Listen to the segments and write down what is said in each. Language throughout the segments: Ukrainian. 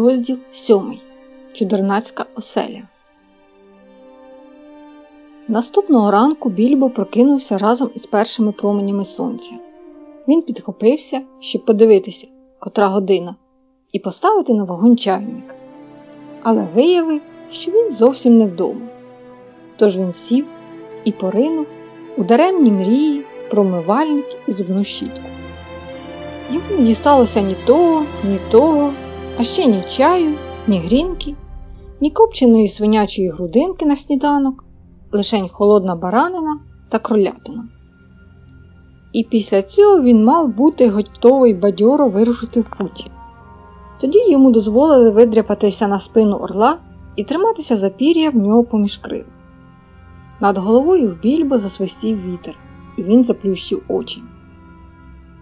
Розділ сьомий. Чудернацька оселя. Наступного ранку більбо прокинувся разом із першими променями сонця. Він підхопився, щоб подивитися, котра година, і поставити на вогонь чайник. Але виявив, що він зовсім не вдома. Тож він сів і поринув у даремні мрії про мивальник і зубну щітку. Йому не дісталося ні того, ні того, а ще ні чаю, ні грінки, ні копченої свинячої грудинки на сніданок, лишень холодна баранина та кролятина. І після цього він мав бути готовий бадьоро вирушити в путь. Тоді йому дозволили видряпатися на спину орла і триматися за пір'я в нього поміж крил. Над головою в більбо засвистів вітер, і він заплющив очі.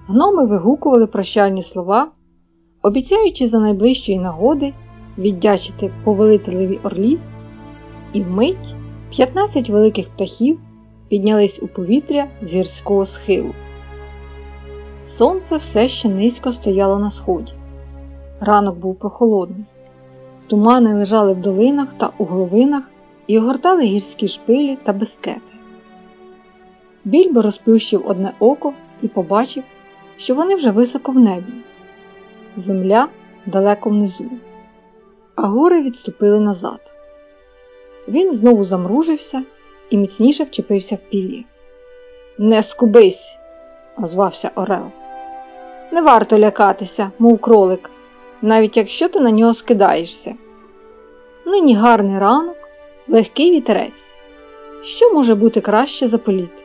Гноми вигукували прощальні слова, обіцяючи за найближчої нагоди віддячити повелителеві орлів, і вмить 15 великих птахів піднялись у повітря з гірського схилу. Сонце все ще низько стояло на сході. Ранок був прохолодний. Тумани лежали в долинах та угловинах і огортали гірські шпилі та безкети. Більбо розплющив одне око і побачив, що вони вже високо в небі. Земля далеко внизу, а гори відступили назад. Він знову замружився і міцніше вчепився в пір'я. Не скубись, озвався Орел. Не варто лякатися, мов кролик, навіть якщо ти на нього скидаєшся. Нині гарний ранок, легкий вітерець. Що може бути краще за політ?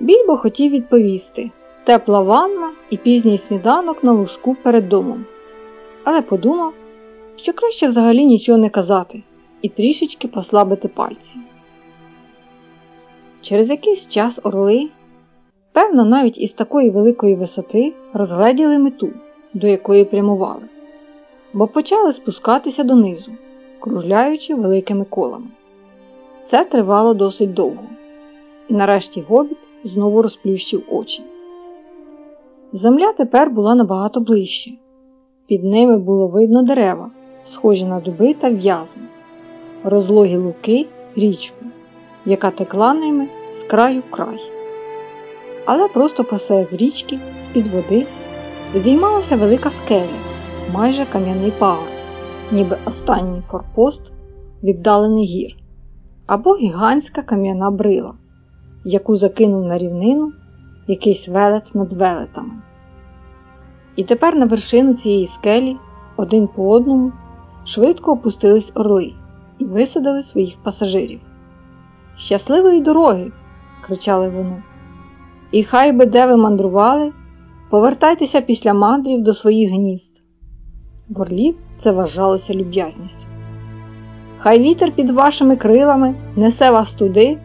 Більбо хотів відповісти, тепла ванна і пізній сніданок на лужку перед домом, але подумав, що краще взагалі нічого не казати і трішечки послабити пальці. Через якийсь час орли, певно, навіть із такої великої висоти розгледіли мету, до якої прямували, бо почали спускатися донизу, кружляючи великими колами. Це тривало досить довго, і нарешті гобіт знову розплющив очі. Земля тепер була набагато ближче. Під ними було видно дерева, схожі на дуби та в'язи, розлогі луки, річку, яка текла ними з краю в край. Але просто посеред річки, з-під води, здіймалася велика скеля, майже кам'яний пагор, ніби останній форпост віддалений гір, або гігантська кам'яна брила, яку закинув на рівнину якийсь велет над велетами. І тепер на вершину цієї скелі, один по одному, швидко опустились орли і висадили своїх пасажирів. Щасливої дороги! кричали вони. І хай би де ви мандрували, повертайтеся після мандрів до своїх гнізд. В орлів це вважалося люб'язністю. Хай вітер під вашими крилами несе вас туди,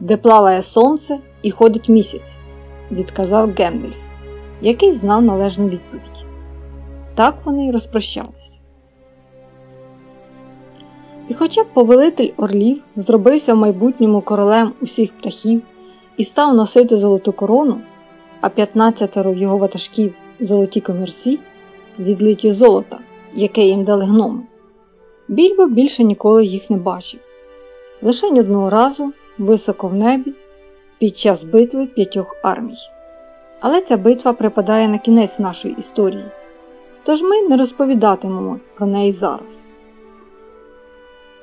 де плаває сонце і ходить місяць відказав Гендальф, який знав належну відповідь. Так вони й розпрощалися. І хоча б повелитель орлів зробився в майбутньому королем усіх птахів і став носити золоту корону, а 15 його ватажків золоті комірці, відлиті золота, яке їм дали гноми, більбо більше ніколи їх не бачив. Лише одного разу, високо в небі, під час битви п'ятьох армій. Але ця битва припадає на кінець нашої історії, тож ми не розповідатимемо про неї зараз.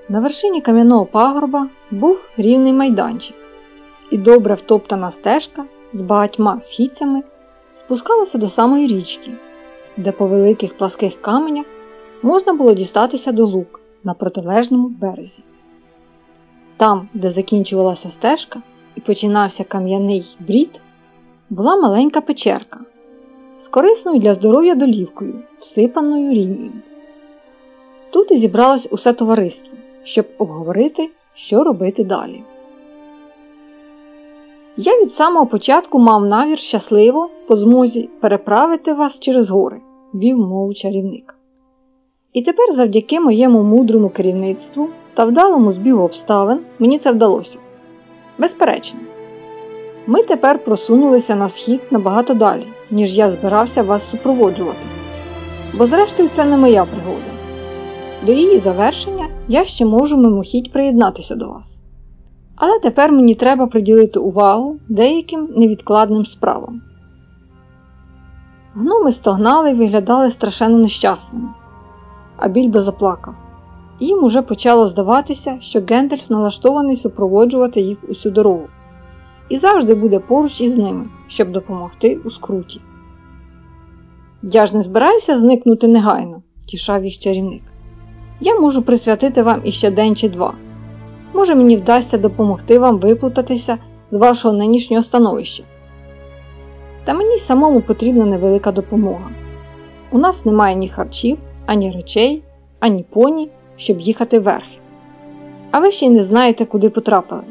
На вершині кам'яного пагорба був рівний майданчик, і добре втоптана стежка з багатьма східцями спускалася до самої річки, де по великих пласких каменях можна було дістатися до лук на протилежному березі. Там, де закінчувалася стежка, і починався кам'яний брід, була маленька печерка з корисною для здоров'я долівкою, всипаною рінню. Тут і зібралось усе товариство, щоб обговорити, що робити далі. Я від самого початку мав навір щасливо по змозі переправити вас через гори, вів мову чарівник. І тепер, завдяки моєму мудрому керівництву та вдалому збігу обставин, мені це вдалося. Безперечно, ми тепер просунулися на схід набагато далі, ніж я збирався вас супроводжувати. бо, зрештою, це не моя пригода. До її завершення я ще можу мимохідь приєднатися до вас. Але тепер мені треба приділити увагу деяким невідкладним справам. Гноми стогнали і виглядали страшенно нещасними, а більбо заплакав. Їм уже почало здаватися, що Гендальф налаштований супроводжувати їх усю дорогу і завжди буде поруч із ними, щоб допомогти у скруті. Я ж не збираюся зникнути негайно, тішав їх чарівник. Я можу присвятити вам іще день чи два. Може, мені вдасться допомогти вам виплутатися з вашого нинішнього становища. Та мені самому потрібна невелика допомога. У нас немає ні харчів, ані речей, ані поні, щоб їхати верхи. А ви ще й не знаєте, куди потрапили.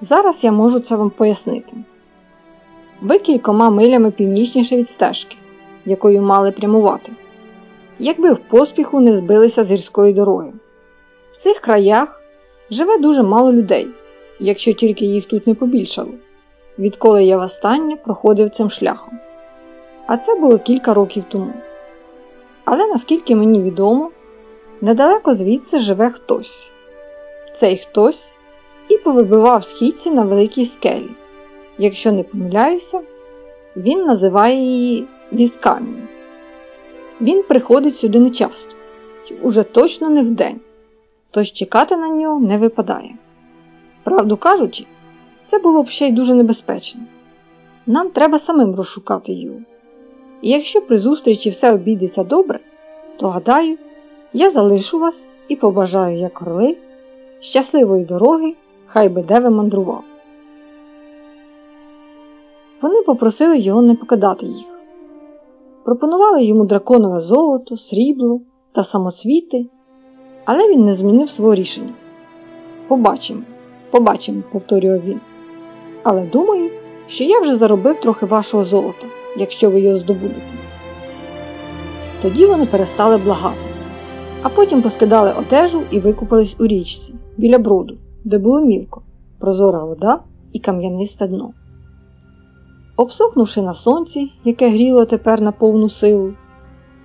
Зараз я можу це вам пояснити. Ви кількома милями північніше від стежки, якою мали прямувати, якби в поспіху не збилися з гірської дороги. В цих краях живе дуже мало людей, якщо тільки їх тут не побільшало, відколи я востаннє проходив цим шляхом. А це було кілька років тому. Але наскільки мені відомо, недалеко звідси живе хтось. Цей хтось і повибивав східці на великій скелі. Якщо не помиляюся, він називає її візкамінь. Він приходить сюди нечасто, уже точно не вдень, тож чекати на нього не випадає. Правду кажучи, це було б ще й дуже небезпечно. Нам треба самим розшукати його. І якщо при зустрічі все обійдеться добре, то гадаю, я залишу вас і побажаю, як орли, щасливої дороги хай би де ви мандрував. Вони попросили його не покидати їх. Пропонували йому драконове золото, срібло та самосвіти, але він не змінив свого рішення. Побачимо, побачимо, повторював він. Але думаю, що я вже заробив трохи вашого золота, якщо ви його здобудете. Тоді вони перестали благати, а потім поскидали одежу і викупались у річці біля броду де було мілко, прозора вода і кам'янисте дно. Обсохнувши на сонці, яке гріло тепер на повну силу,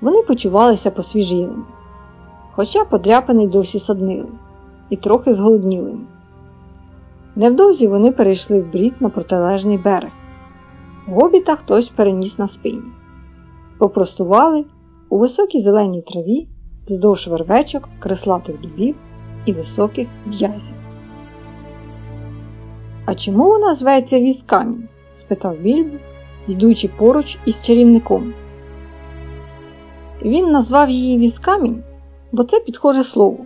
вони почувалися посвіжілими, хоча подряпини досі саднили і трохи зголоднілими. Невдовзі вони перейшли в брід на протилежний берег. Гобіта хтось переніс на спині, попростували у високій зеленій траві вздовж вервечок, креслатих дубів і високих в'язів. А чому вона зветься візкамінь? спитав Більбо, йдучи поруч із чарівником. Він назвав її візкамінь, бо це підхоже слово.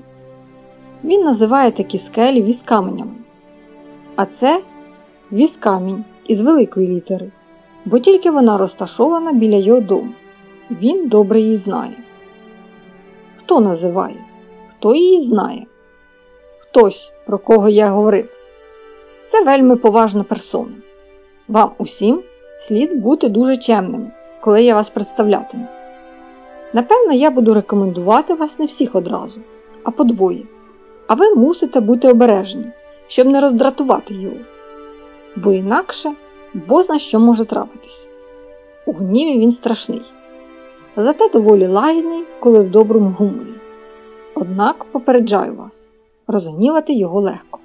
Він називає такі скелі візкаменями. А це візкамінь із великої літери, бо тільки вона розташована біля його дому. Він добре її знає. Хто називає? Хто її знає? Хтось, про кого я говорив. Це вельми поважна персона. Вам усім слід бути дуже чемними, коли я вас представлятиму. Напевно, я буду рекомендувати вас не всіх одразу, а подвоє. А ви мусите бути обережні, щоб не роздратувати його. Бо інакше бозна що може трапитись. У гніві він страшний, зате доволі лагідний, коли в доброму гуморі. Однак попереджаю вас, розгнівати його легко.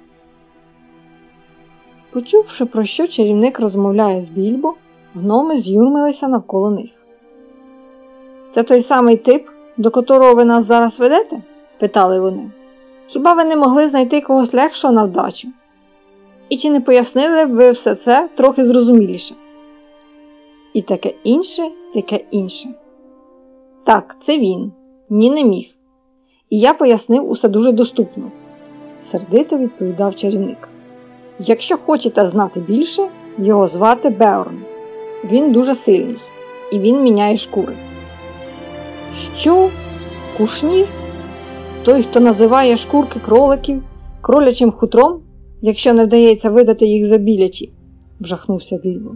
Почувши, про що чарівник розмовляє з більбо, гноми з'юрмилися навколо них. Це той самий тип, до котрого ви нас зараз ведете? питали вони. Хіба ви не могли знайти когось легшого на вдачу? І чи не пояснили б ви все це трохи зрозуміліше? І таке інше, таке інше. Так, це він, ні не міг. І я пояснив усе дуже доступно, сердито відповідав чарівник. Якщо хочете знати більше, його звати Беорн. Він дуже сильний і він міняє шкури. Що? Кушнір? Той, хто називає шкурки кроликів кролячим хутром, якщо не вдається видати їх за білячі, вжахнувся Більбо.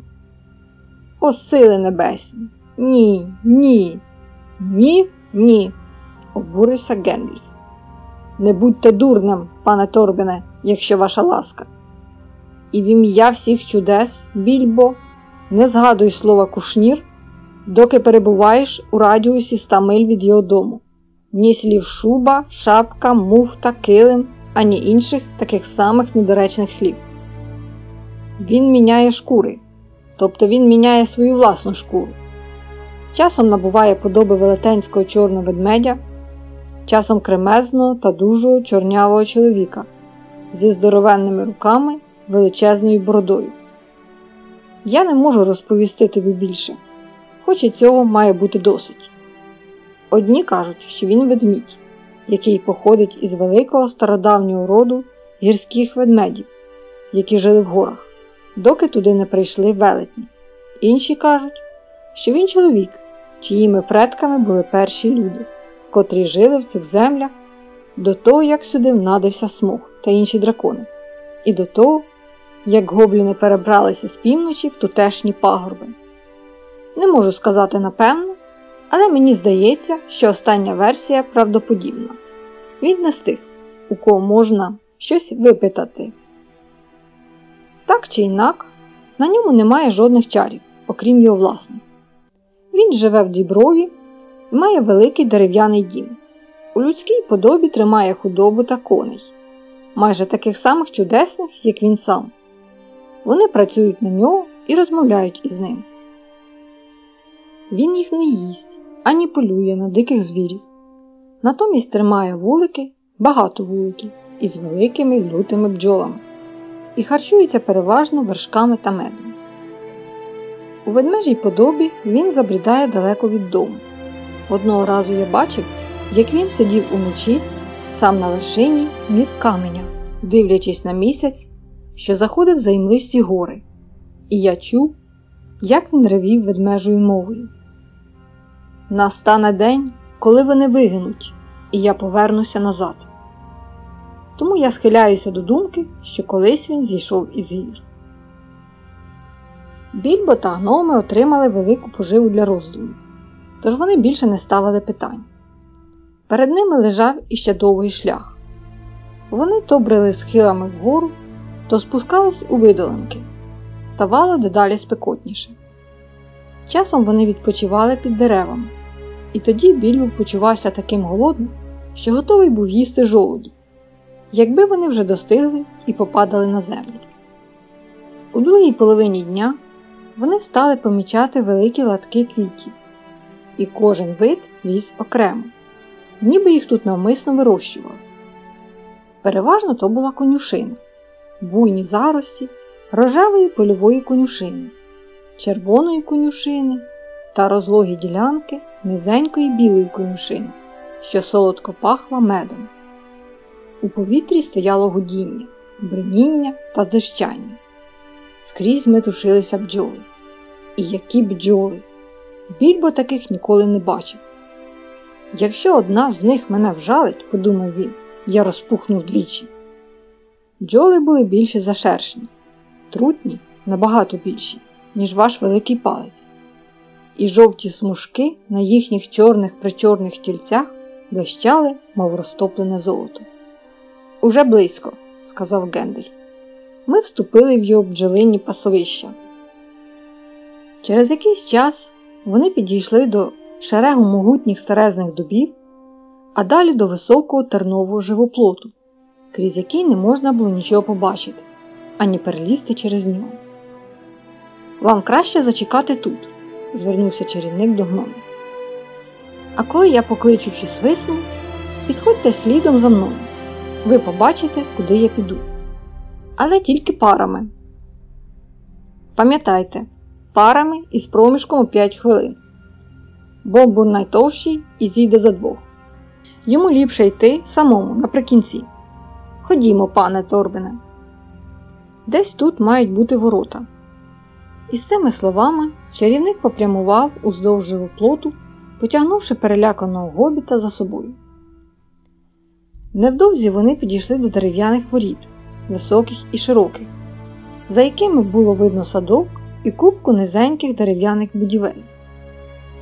О, сили небесні! Ні, ні, ні, ні, обурився Генріх. Не будьте дурним, пане Торбене, якщо ваша ласка і в ім'я всіх чудес, більбо, не згадуй слова кушнір, доки перебуваєш у радіусі 100 миль від його дому. Ні слів шуба, шапка, муфта, килим, ані інших таких самих недоречних слів. Він міняє шкури, тобто він міняє свою власну шкуру. Часом набуває подоби велетенського чорного ведмедя, часом кремезного та дужого чорнявого чоловіка зі здоровенними руками, величезною бородою. Я не можу розповісти тобі більше, хоч і цього має бути досить. Одні кажуть, що він ведмідь, який походить із великого стародавнього роду гірських ведмедів, які жили в горах, доки туди не прийшли велетні. Інші кажуть, що він чоловік, чиїми предками були перші люди, котрі жили в цих землях до того, як сюди внадився смог та інші дракони, і до того, як гобліни перебралися з півночі в тутешні пагорби. Не можу сказати напевно, але мені здається, що остання версія правдоподібна. Він не з тих, у кого можна щось випитати. Так чи інак, на ньому немає жодних чарів, окрім його власних. Він живе в діброві і має великий дерев'яний дім. У людській подобі тримає худобу та коней, майже таких самих чудесних, як він сам. Вони працюють на нього і розмовляють із ним. Він їх не їсть ані полює на диких звірів. Натомість тримає вулики, багато вуликів із великими лютими бджолами і харчується переважно вершками та медом. У ведмежій подобі він забрідає далеко від дому. Одного разу я бачив, як він сидів уночі сам на вершині ніс каменя, дивлячись на місяць, що заходив за імлисті гори, і я чув, як він ревів ведмежою мовою. Настане день, коли вони вигинуть, і я повернуся назад. Тому я схиляюся до думки, що колись він зійшов із гір. Більбо та гноми отримали велику поживу для роздуму, тож вони більше не ставили питань. Перед ними лежав іще довгий шлях. Вони то брели схилами вгору, то спускались у видолинки. Ставало дедалі спекотніше. Часом вони відпочивали під деревами, і тоді Більбо почувався таким голодним, що готовий був їсти жолуді, якби вони вже достигли і попадали на землю. У другій половині дня вони стали помічати великі латки квітів, і кожен вид ріс окремо, ніби їх тут навмисно вирощували. Переважно то була конюшина, буйні зарості, рожевої польової конюшини, червоної конюшини та розлогі ділянки низенької білої конюшини, що солодко пахла медом. У повітрі стояло гудіння, бриніння та зищання. Скрізь метушилися бджоли. І які бджоли! Більбо таких ніколи не бачив. Якщо одна з них мене вжалить, подумав він, я розпухнув двічі. Бджоли були більші за шершні, трутні набагато більші, ніж ваш великий палець і жовті смужки на їхніх чорних причорних тільцях блищали, мов розтоплене золото. Уже близько, сказав Гендель. Ми вступили в його бджолинні пасовища. Через якийсь час вони підійшли до шерегу могутніх серезних дубів, а далі до високого тернового живоплоту, крізь який не можна було нічого побачити, ані перелізти через нього. Вам краще зачекати тут, звернувся чарівник до гномів. А коли я покличу чи свисну, підходьте слідом за мною. Ви побачите, куди я піду. Але тільки парами. Пам'ятайте, парами із проміжком у 5 хвилин. Бомбур найтовщий і зійде за двох. Йому ліпше йти самому наприкінці. Ходімо, пане Торбине. Десь тут мають бути ворота. Із цими словами чарівник попрямував уздовж плоту, потягнувши переляканого гобіта за собою. Невдовзі вони підійшли до дерев'яних воріт, високих і широких, за якими було видно садок і кубку низеньких дерев'яних будівель.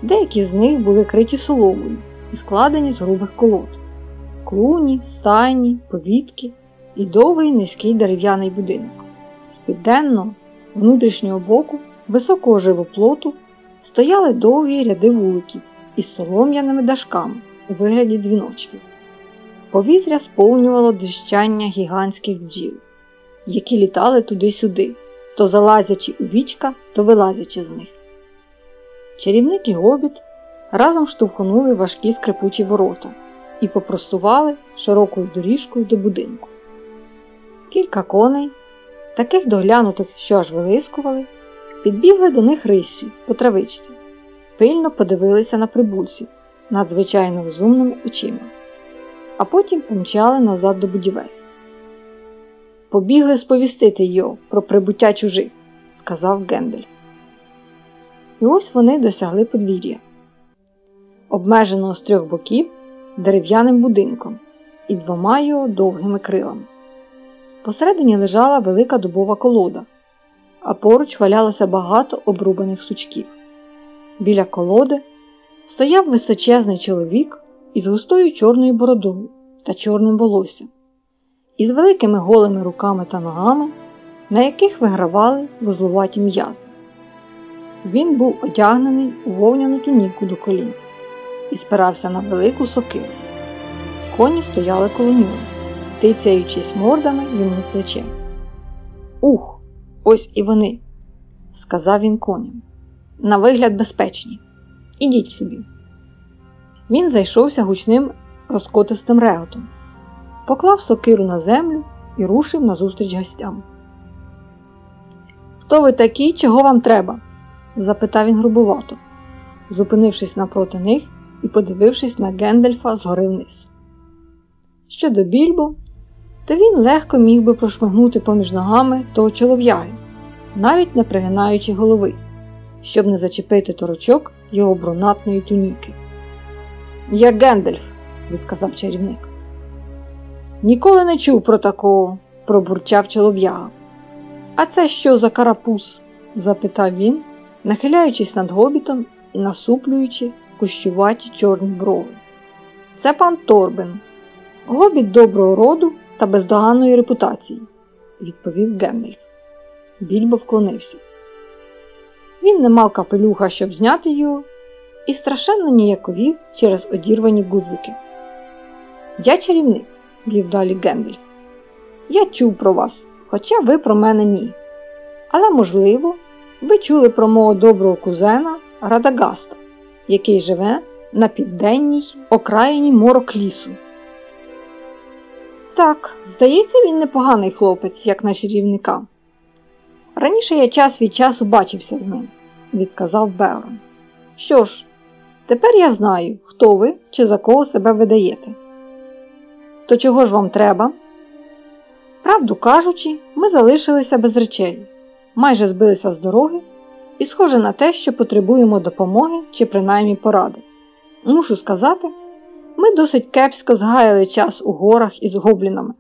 Деякі з них були криті соломою і складені з грубих колод, клуні, стайні, повітки і довгий низький дерев'яний будинок. З південного внутрішнього боку високого живоплоту стояли довгі ряди вуликів із солом'яними дашками у вигляді дзвіночків. Повітря сповнювало дріщання гігантських бджіл, які літали туди-сюди, то залазячи у вічка, то вилазячи з них. Чарівник і гобіт разом штовхнули важкі скрипучі ворота і попростували широкою доріжкою до будинку. Кілька коней, таких доглянутих, що аж вилискували, підбігли до них риссю по травичці, пильно подивилися на прибульців надзвичайно розумними очима, а потім помчали назад до будівель. Побігли сповістити його про прибуття чужих, сказав Гендель. І ось вони досягли подвір'я, обмеженого з трьох боків дерев'яним будинком і двома його довгими крилами. Посередині лежала велика дубова колода, а поруч валялося багато обрубаних сучків. Біля колоди стояв височезний чоловік із густою чорною бородою та чорним волоссям, із великими голими руками та ногами, на яких вигравали вузлуваті м'язи. Він був одягнений у вовняну туніку до колін і спирався на велику сокиру. Коні стояли коло нього, тицяючись мордами йому в плече. Ух, ось і вони, сказав він коням. На вигляд безпечні. Ідіть собі. Він зайшовся гучним розкотистим реготом, поклав сокиру на землю і рушив назустріч гостям. Хто ви такі, чого вам треба? запитав він грубувато, зупинившись напроти них і подивившись на Гендельфа згори вниз. Щодо більбо, то він легко міг би прошмигнути поміж ногами того чолов'яги, навіть не пригинаючи голови, щоб не зачепити торочок його брунатної туніки. Я Гендельф, відказав чарівник. Ніколи не чув про такого, пробурчав чолов'яга. А це що за карапуз? запитав він, нахиляючись над гобітом і насуплюючи кущуваті чорні брови. Це пан Торбен, гобіт доброго роду та бездоганної репутації, відповів Гендельф. Більбо вклонився. Він не мав капелюха, щоб зняти його, і страшенно ніяковів через одірвані гудзики. Я чарівник, вів далі Гендельф. Я чув про вас, хоча ви про мене ні. Але, можливо, ви чули про мого доброго кузена Радагаста, який живе на південній окраїні морок лісу. Так, здається, він непоганий хлопець, як на чарівника. Раніше я час від часу бачився з ним, відказав Беорон. Що ж, тепер я знаю, хто ви чи за кого себе видаєте. То чого ж вам треба? Правду кажучи, ми залишилися без речей, майже збилися з дороги, і схоже на те, що потребуємо допомоги чи принаймні поради. Мушу сказати, ми досить кепсько згаяли час у горах із гоблінами.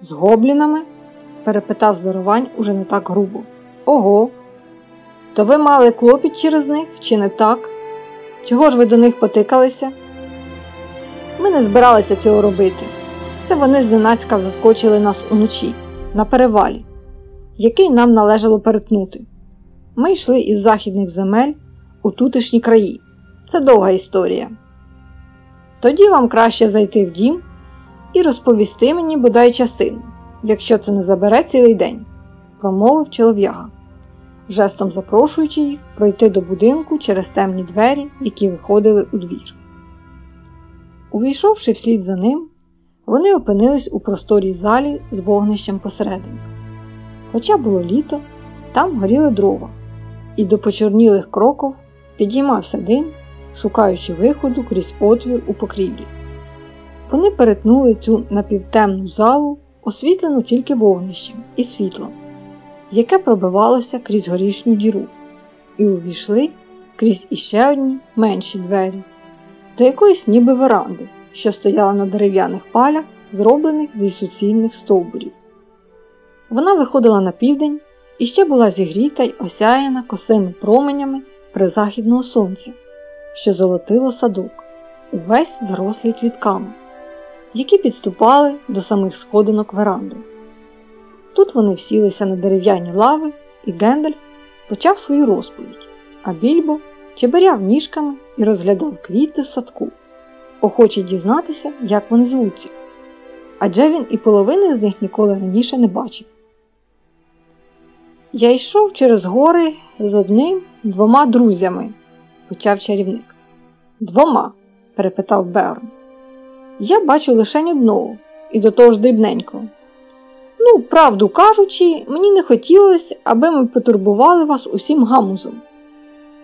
З гоблінами? перепитав здоровань уже не так грубо. Ого. То ви мали клопіт через них, чи не так? Чого ж ви до них потикалися? Ми не збиралися цього робити. Це вони зненацька заскочили нас уночі, на перевалі, який нам належало перетнути. Ми йшли із західних земель у тутешні краї. Це довга історія. Тоді вам краще зайти в дім і розповісти мені бодай частину, якщо це не забере цілий день, промовив чолов'яга, жестом запрошуючи їх пройти до будинку через темні двері, які виходили у двір. Увійшовши вслід за ним, вони опинились у просторій залі з вогнищем посередині. Хоча було літо, там горіли дрова, і до почорнілих кроків підіймався дим, шукаючи виходу крізь отвір у покрівлі. Вони перетнули цю напівтемну залу, освітлену тільки вогнищем і світлом, яке пробивалося крізь горішню діру, і увійшли крізь іще одні менші двері, до якоїсь ніби веранди, що стояла на дерев'яних палях, зроблених зі суцільних стовбурів. Вона виходила на південь і ще була зігріта й осяяна косими променями призахідного сонця, що золотило садок, увесь зарослий квітками, які підступали до самих сходинок веранди. Тут вони всілися на дерев'яні лави, і Гендальф почав свою розповідь, а більбо чеберяв ніжками і розглядав квіти в садку, охоче дізнатися, як вони звуться. Адже він і половини з них ніколи раніше не бачив. Я йшов через гори з одним двома друзями, почав чарівник. Двома? перепитав Берн. Я бачу лише одного і до того ж дрібненького. Ну, правду кажучи, мені не хотілося, аби ми потурбували вас усім гамузом.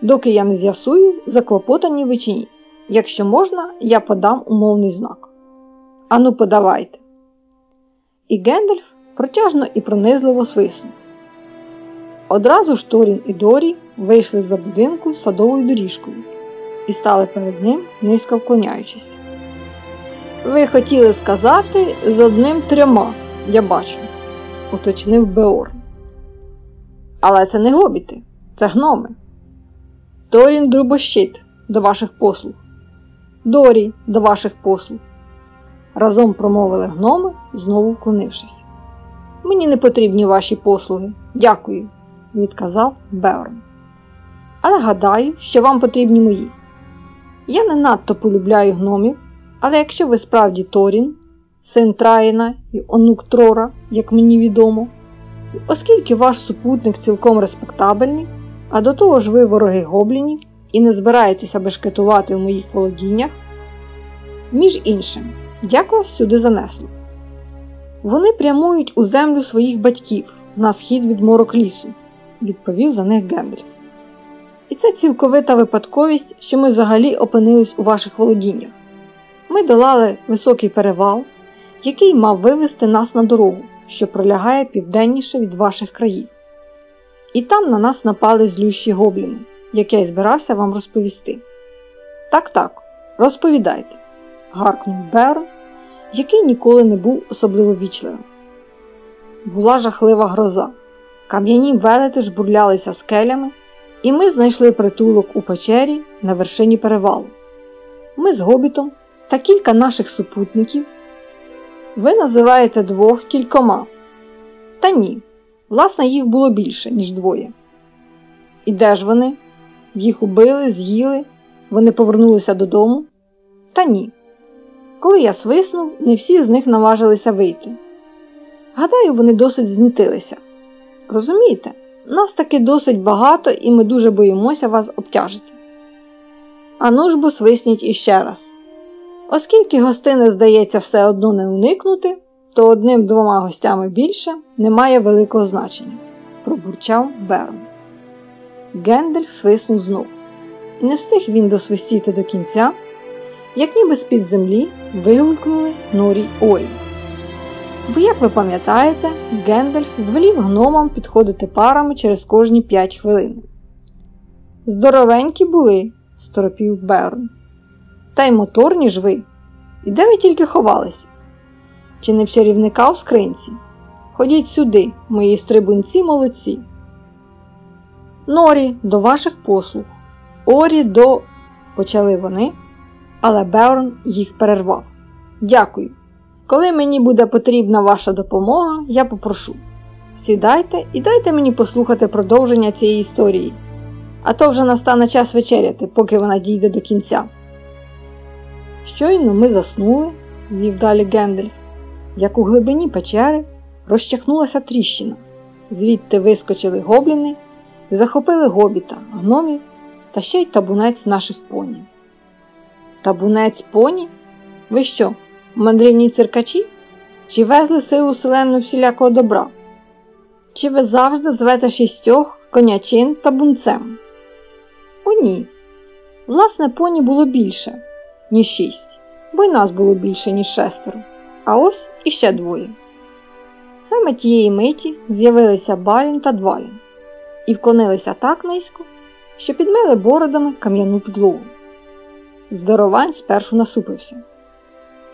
Доки я не з'ясую, заклопотані ви чи ні. Якщо можна, я подам умовний знак. Ану, подавайте. І Гендальф протяжно і пронизливо свиснув. Одразу ж Торін і Дорі вийшли за будинку садовою доріжкою і стали перед ним, низько вклоняючись. Ви хотіли сказати з одним трьома, я бачу, уточнив Беорн. Але це не гобіти, це гноми. Торін Друбощит до ваших послуг. Дорі до ваших послуг. Разом промовили гноми, знову вклонившись. Мені не потрібні ваші послуги. Дякую, відказав Беорн. Але гадаю, що вам потрібні мої. Я не надто полюбляю гномів, але якщо ви справді Торін, син Траїна і онук Трора, як мені відомо, оскільки ваш супутник цілком респектабельний, а до того ж ви вороги гоблінів і не збираєтеся бешкетувати в моїх володіннях, між іншим, як вас сюди занесло? Вони прямують у землю своїх батьків на схід від морок лісу, відповів за них Гендрі. І це цілковита випадковість, що ми взагалі опинились у ваших володіннях. Ми долали високий перевал, який мав вивести нас на дорогу, що пролягає південніше від ваших країв. І там на нас напали злющі гобліни, як я й збирався вам розповісти. Так, так, розповідайте, гаркнув Берн, який ніколи не був особливо вічливим. Була жахлива гроза. Кам'яні велети жбурлялися скелями, і ми знайшли притулок у печері на вершині перевалу. Ми з гобітом та кілька наших супутників. Ви називаєте двох кількома. Та ні, власне, їх було більше, ніж двоє. І де ж вони? Їх убили, з'їли, вони повернулися додому? Та ні. Коли я свиснув, не всі з них наважилися вийти. Гадаю, вони досить знутилися. Розумієте, нас таки досить багато, і ми дуже боїмося вас обтяжити. Ану ж бо свисніть іще раз. Оскільки гостини, здається, все одно не уникнути, то одним-двома гостями більше не має великого значення, пробурчав Берн. Гендельф свиснув знов. І не встиг він досвистіти до кінця, як ніби з-під землі вигулькнули норі Орі. Бо, як ви пам'ятаєте, Гендальф звелів гномам підходити парами через кожні п'ять хвилин. Здоровенькі були, сторопів Берн. Та й моторні ж ви. І де ви тільки ховалися? Чи не в чарівника в скринці? Ходіть сюди, мої стрибунці молодці. Норі до ваших послуг. Орі до. почали вони, але Беорн їх перервав. Дякую. Коли мені буде потрібна ваша допомога, я попрошу. Сідайте і дайте мені послухати продовження цієї історії, а то вже настане час вечеряти, поки вона дійде до кінця. Щойно ми заснули, вів далі Гендельф, як у глибині печери розчахнулася тріщина, звідти вискочили гобліни захопили гобіта, гномів та ще й табунець наших поні. Табунець поні? Ви що, мандрівні циркачі? Чи везли силу селену всілякого добра? Чи ви завжди звете шістьох конячин табунцем? О, ні. Власне, поні було більше ніж шість, бо й нас було більше, ніж шестеро, а ось іще двоє. Саме тієї миті з'явилися Балін та Двалін і вклонилися так низько, що підмели бородами кам'яну підлогу. Здоровань спершу насупився,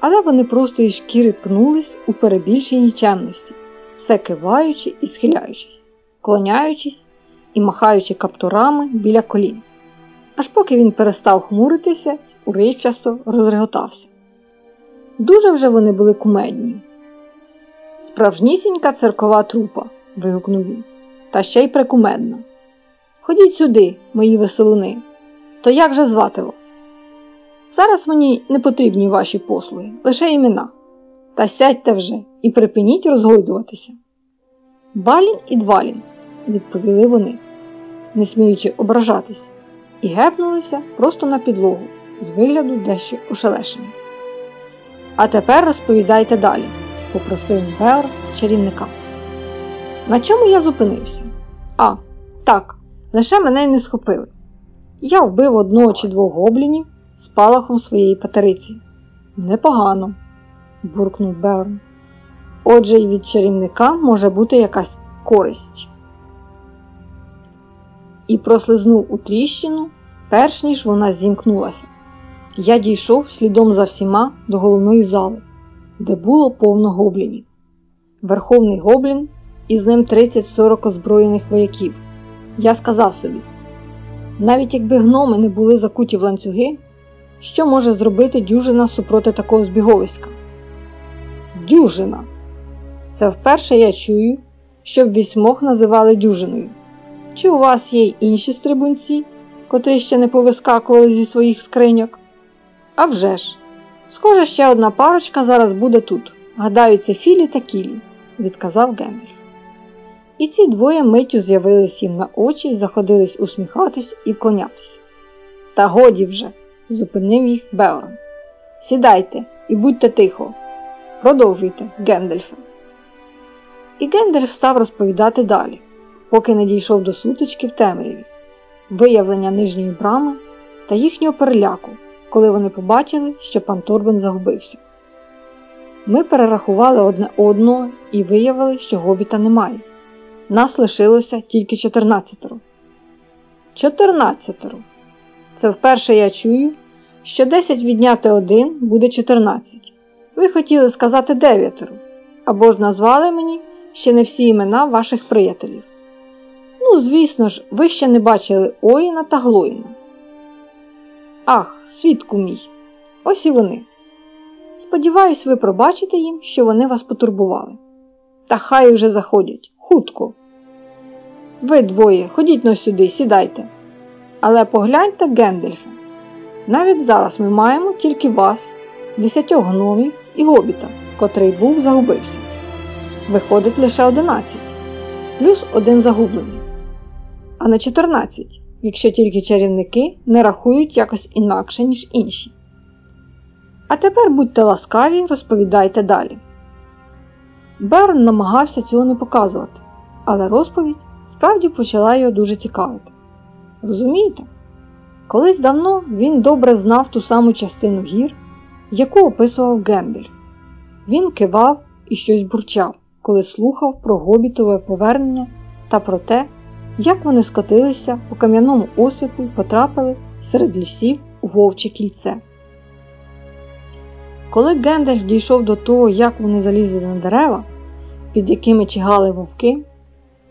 але вони просто із шкіри пнулись у перебільшеній чемності, все киваючи і схиляючись, клоняючись і махаючи каптурами біля колін, аж поки він перестав хмуритися уривчасто розреготався. Дуже вже вони були кумедні. Справжнісінька церкова трупа, вигукнув він, та ще й прикумедна. Ходіть сюди, мої веселуни. То як же звати вас? Зараз мені не потрібні ваші послуги, лише імена. Та сядьте вже і припиніть розгойдуватися. Балін і двалін, відповіли вони, не сміючи ображатись, і гепнулися просто на підлогу, з вигляду дещо ошелешені. А тепер розповідайте далі, попросив Беор чарівника. На чому я зупинився? А, так, лише мене й не схопили. Я вбив одного чи двох гоблінів спалахом своєї патериці. Непогано, буркнув Берн. Отже, й від чарівника може бути якась користь. І прослизнув у тріщину, перш ніж вона зімкнулася. Я дійшов слідом за всіма до головної зали, де було повно гоблінів. Верховний гоблін і з ним 30-40 озброєних вояків. Я сказав собі: навіть якби гноми не були закуті в ланцюги, що може зробити дюжина супроти такого збіговиська? Дюжина! Це вперше я чую, щоб вісьмох називали дюжиною. Чи у вас є й інші стрибунці, котрі ще не повискакували зі своїх скриньок? А вже ж! Схоже, ще одна парочка зараз буде тут. Гадаю, це Філі та Кілі, відказав Гендальф. І ці двоє миттю з'явились їм на очі і заходились усміхатись і вклонятися. Та годі вже, зупинив їх Беорн. Сідайте і будьте тихо. Продовжуйте, Гендальфе. І Гендальф став розповідати далі, поки не дійшов до сутички в темряві, виявлення нижньої брами та їхнього переляку, коли вони побачили, що пан Торбен загубився. Ми перерахували одне одного і виявили, що гобіта немає. Нас лишилося тільки чотирнадцятеро. Чотирнадцятеро. Це вперше я чую, що 10 відняти один буде 14. Ви хотіли сказати дев'ятеро, або ж назвали мені ще не всі імена ваших приятелів. Ну, звісно ж, ви ще не бачили Оїна та Глоїна. Ах, свідку мій, ось і вони. Сподіваюсь, ви пробачите їм, що вони вас потурбували. Та хай уже заходять, хутко. Ви двоє, ходіть но сюди, сідайте. Але погляньте, Гендельфе, навіть зараз ми маємо тільки вас, десятьох гномів і гобіта, котрий був загубився. Виходить лише одинадцять, плюс один загублений, а не чотирнадцять, якщо тільки чарівники не рахують якось інакше, ніж інші. А тепер будьте ласкаві, розповідайте далі. Берн намагався цього не показувати, але розповідь справді почала його дуже цікавити. Розумієте? Колись давно він добре знав ту саму частину гір, яку описував Гендель. Він кивав і щось бурчав, коли слухав про гобітове повернення та про те, як вони скотилися по кам'яному осипу і потрапили серед лісів у вовче кільце. Коли Гендальф дійшов до того, як вони залізли на дерева, під якими чигали вовки,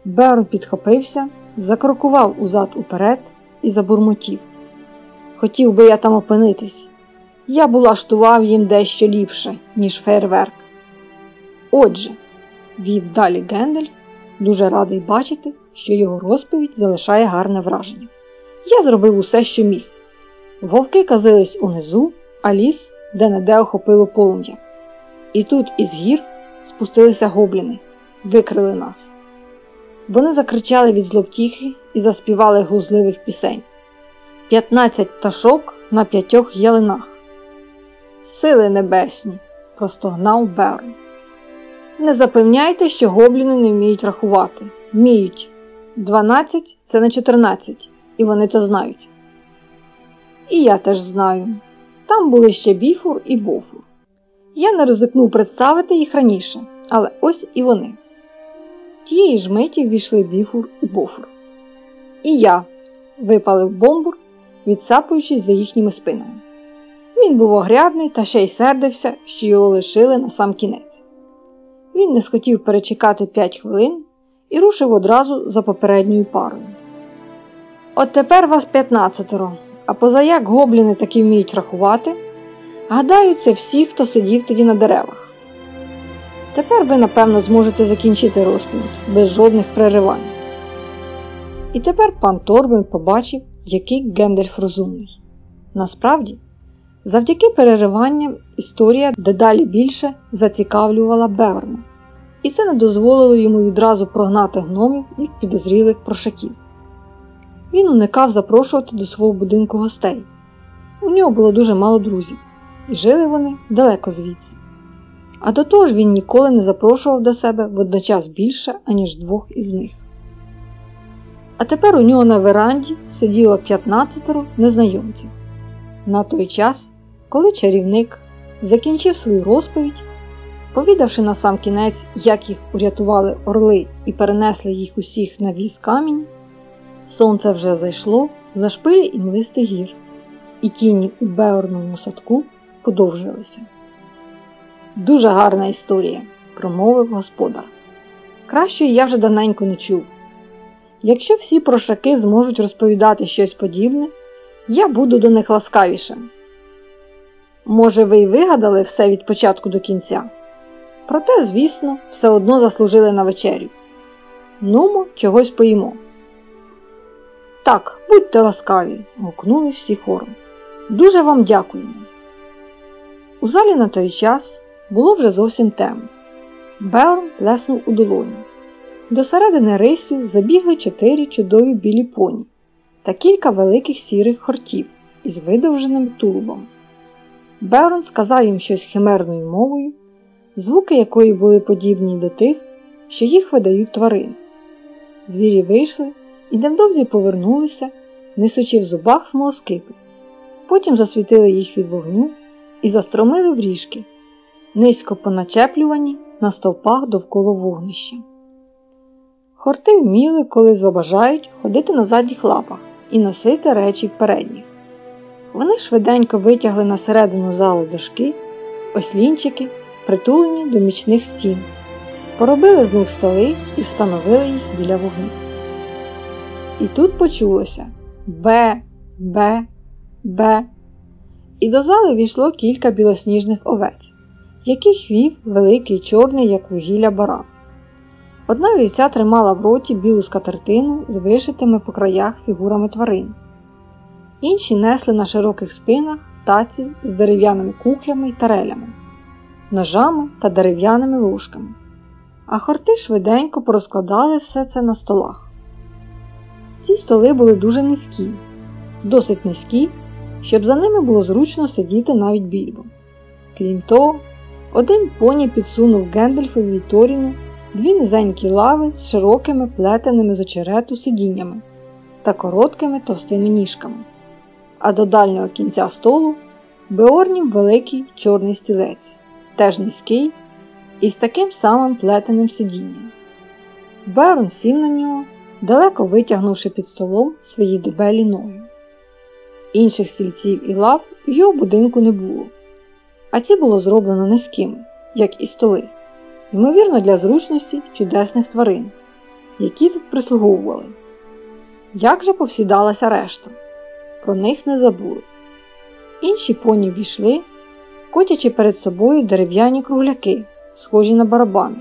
Берн підхопився, закрокував узад уперед і забурмотів. Хотів би я там опинитись. Я б улаштував їм дещо ліпше, ніж фейерверк. Отже, вів далі Гендель, дуже радий бачити, що його розповідь залишає гарне враження. Я зробив усе, що міг. Вовки казились унизу, а ліс де неде охопило полум'я. І тут із гір спустилися гобліни, викрили нас. Вони закричали від зловтіхи і заспівали глузливих пісень. П'ятнадцять пташок на п'ятьох ялинах. Сили небесні, простогнав Берн. Не запевняйте, що гобліни не вміють рахувати. Вміють. Дванадцять це не чотирнадцять, і вони це знають. І я теж знаю. Там були ще біфур і бофур. Я не ризикнув представити їх раніше, але ось і вони. Тієї ж миті ввійшли біфур і бофур. І я випалив бомбур, відсапуючись за їхніми спинами. Він був огрядний та ще й сердився, що його лишили на сам кінець. Він не схотів перечекати п'ять хвилин і рушив одразу за попередньою парою. От тепер вас п'ятнадцятеро, а позаяк гобліни таки вміють рахувати, гадаю, це всі, хто сидів тоді на деревах. Тепер ви, напевно, зможете закінчити розповідь без жодних переривань. І тепер пан Торбин побачив, який Гендельф розумний. Насправді, завдяки перериванням історія дедалі більше зацікавлювала Беорна, і це не дозволило йому відразу прогнати гномів як підозрілих прошаків. Він уникав запрошувати до свого будинку гостей. У нього було дуже мало друзів, і жили вони далеко звідси. А до того ж він ніколи не запрошував до себе водночас більше, аніж двох із них. А тепер у нього на веранді сиділо 15 незнайомців. На той час, коли чарівник закінчив свою розповідь, повідавши на сам кінець, як їх урятували орли і перенесли їх усіх на віз камінь, сонце вже зайшло за шпилі і млистих гір, і тіні у беорному садку подовжилися. Дуже гарна історія, промовив господар. Кращої я вже давненько не чув. Якщо всі прошаки зможуть розповідати щось подібне, я буду до них ласкавішим. Може, ви й вигадали все від початку до кінця? Проте, звісно, все одно заслужили на вечерю. Нумо, чогось поїмо. Так, будьте ласкаві, гукнули всі хором. Дуже вам дякуємо. У залі на той час було вже зовсім темно. Беорн плеснув у долоні. До середини рисю забігли чотири чудові білі поні та кілька великих сірих хортів із видовженим тулубом. Беорн сказав їм щось химерною мовою, звуки якої були подібні до тих, що їх видають тварини. Звірі вийшли і невдовзі повернулися, несучи в зубах смолоскипи. Потім засвітили їх від вогню і застромили в ріжки, низько поначеплювані на стовпах довкола вогнища. Хорти вміли, коли забажають, ходити на задніх лапах і носити речі в передніх. Вони швиденько витягли на середину зали дошки, ослінчики, притулені до мічних стін, поробили з них столи і встановили їх біля вогню. І тут почулося Бе, бе, бе. І до зали війшло кілька білосніжних овець, яких вів великий чорний, як вугілля баран. Одна вівця тримала в роті білу скатертину з вишитими по краях фігурами тварин. Інші несли на широких спинах таці з дерев'яними кухлями й тарелями, ножами та дерев'яними ложками, а хорти швиденько порозкладали все це на столах. Ці столи були дуже низькі, досить низькі, щоб за ними було зручно сидіти навіть більбо. Крім того, один поні підсунув Гендельфові Торіну дві низенькі лави з широкими плетеними з очерету сидіннями та короткими товстими ніжками, а до дальнього кінця столу Беорнім великий чорний стілець, теж низький і з таким самим плетеним сидінням. Берон сів на нього, далеко витягнувши під столом свої дебелі ноги. Інших стільців і лав в його будинку не було, а ці було зроблено низькими, як і столи ймовірно, для зручності чудесних тварин, які тут прислуговували. Як же повсідалася решта? Про них не забули. Інші поні війшли, котячи перед собою дерев'яні кругляки, схожі на барабани,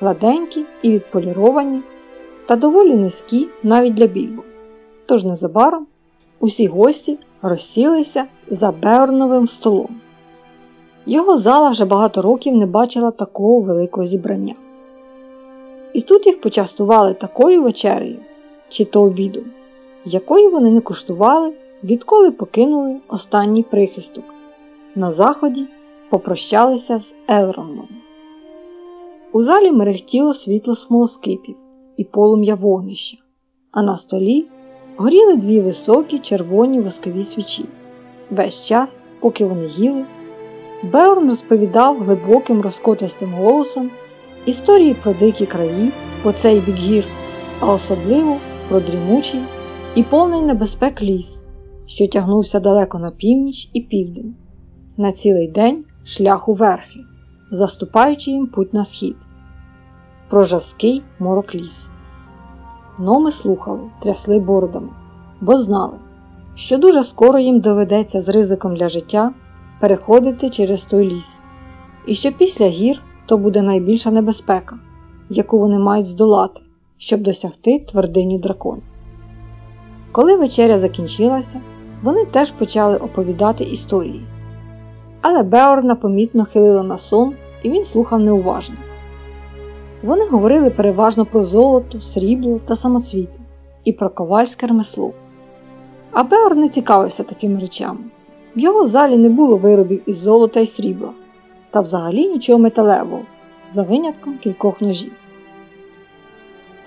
гладенькі і відполіровані, та доволі низькі навіть для більбу. Тож незабаром усі гості розсілися за Беорновим столом. Його зала вже багато років не бачила такого великого зібрання. І тут їх почастували такою вечерею, чи то обідом, якої вони не куштували, відколи покинули останній прихисток. На заході попрощалися з Елрондом. У залі мерехтіло світло смолоскипів і полум'я вогнища, а на столі горіли дві високі червоні воскові свічі. Весь час, поки вони їли, Беорн розповідав глибоким розкотистим голосом історії про дикі краї по цей бік гір, а особливо про дрімучий і повний небезпек ліс, що тягнувся далеко на північ і південь, на цілий день шлях у верхи, заступаючи їм путь на схід, про жаский морок ліс. Номи слухали, трясли бородами, бо знали, що дуже скоро їм доведеться з ризиком для життя переходити через той ліс, і що після гір то буде найбільша небезпека, яку вони мають здолати, щоб досягти твердині дракона. Коли вечеря закінчилася, вони теж почали оповідати історії. Але Беорна помітно хилила на сон, і він слухав неуважно. Вони говорили переважно про золото, срібло та самоцвіти і про ковальське ремесло. А Беор не цікавився такими речами. В його залі не було виробів із золота і срібла, та взагалі нічого металевого, за винятком кількох ножів.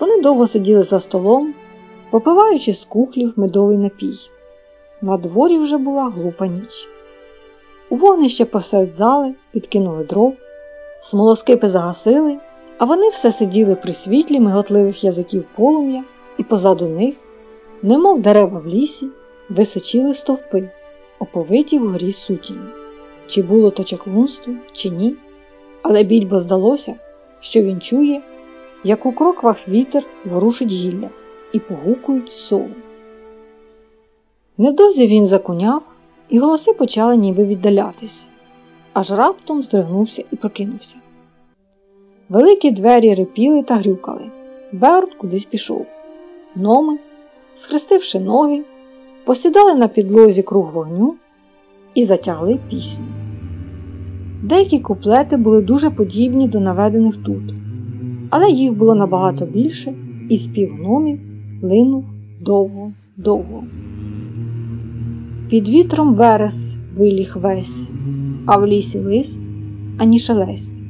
Вони довго сиділи за столом, попиваючи з кухлів медовий напій. На дворі вже була глупа ніч. У вогнище посеред зали підкинули дров, смолоскипи загасили, а вони все сиділи при світлі миготливих язиків полум'я, і позаду них, немов дерева в лісі, височили стовпи, оповиті вгорі сутінь. Чи було то чаклунство, чи ні, але більбо здалося, що він чує, як у кроквах вітер ворушить гілля і погукують сови. Недовзі він закуняв, і голоси почали ніби віддалятись, аж раптом здригнувся і прокинувся. Великі двері рипіли та грюкали. Берд кудись пішов. Гноми, схрестивши ноги, посідали на підлозі круг вогню і затягли пісню. Деякі куплети були дуже подібні до наведених тут, але їх було набагато більше, і спів гномів линув довго-довго. Під вітром верес виліг весь, а в лісі лист ані шелесть.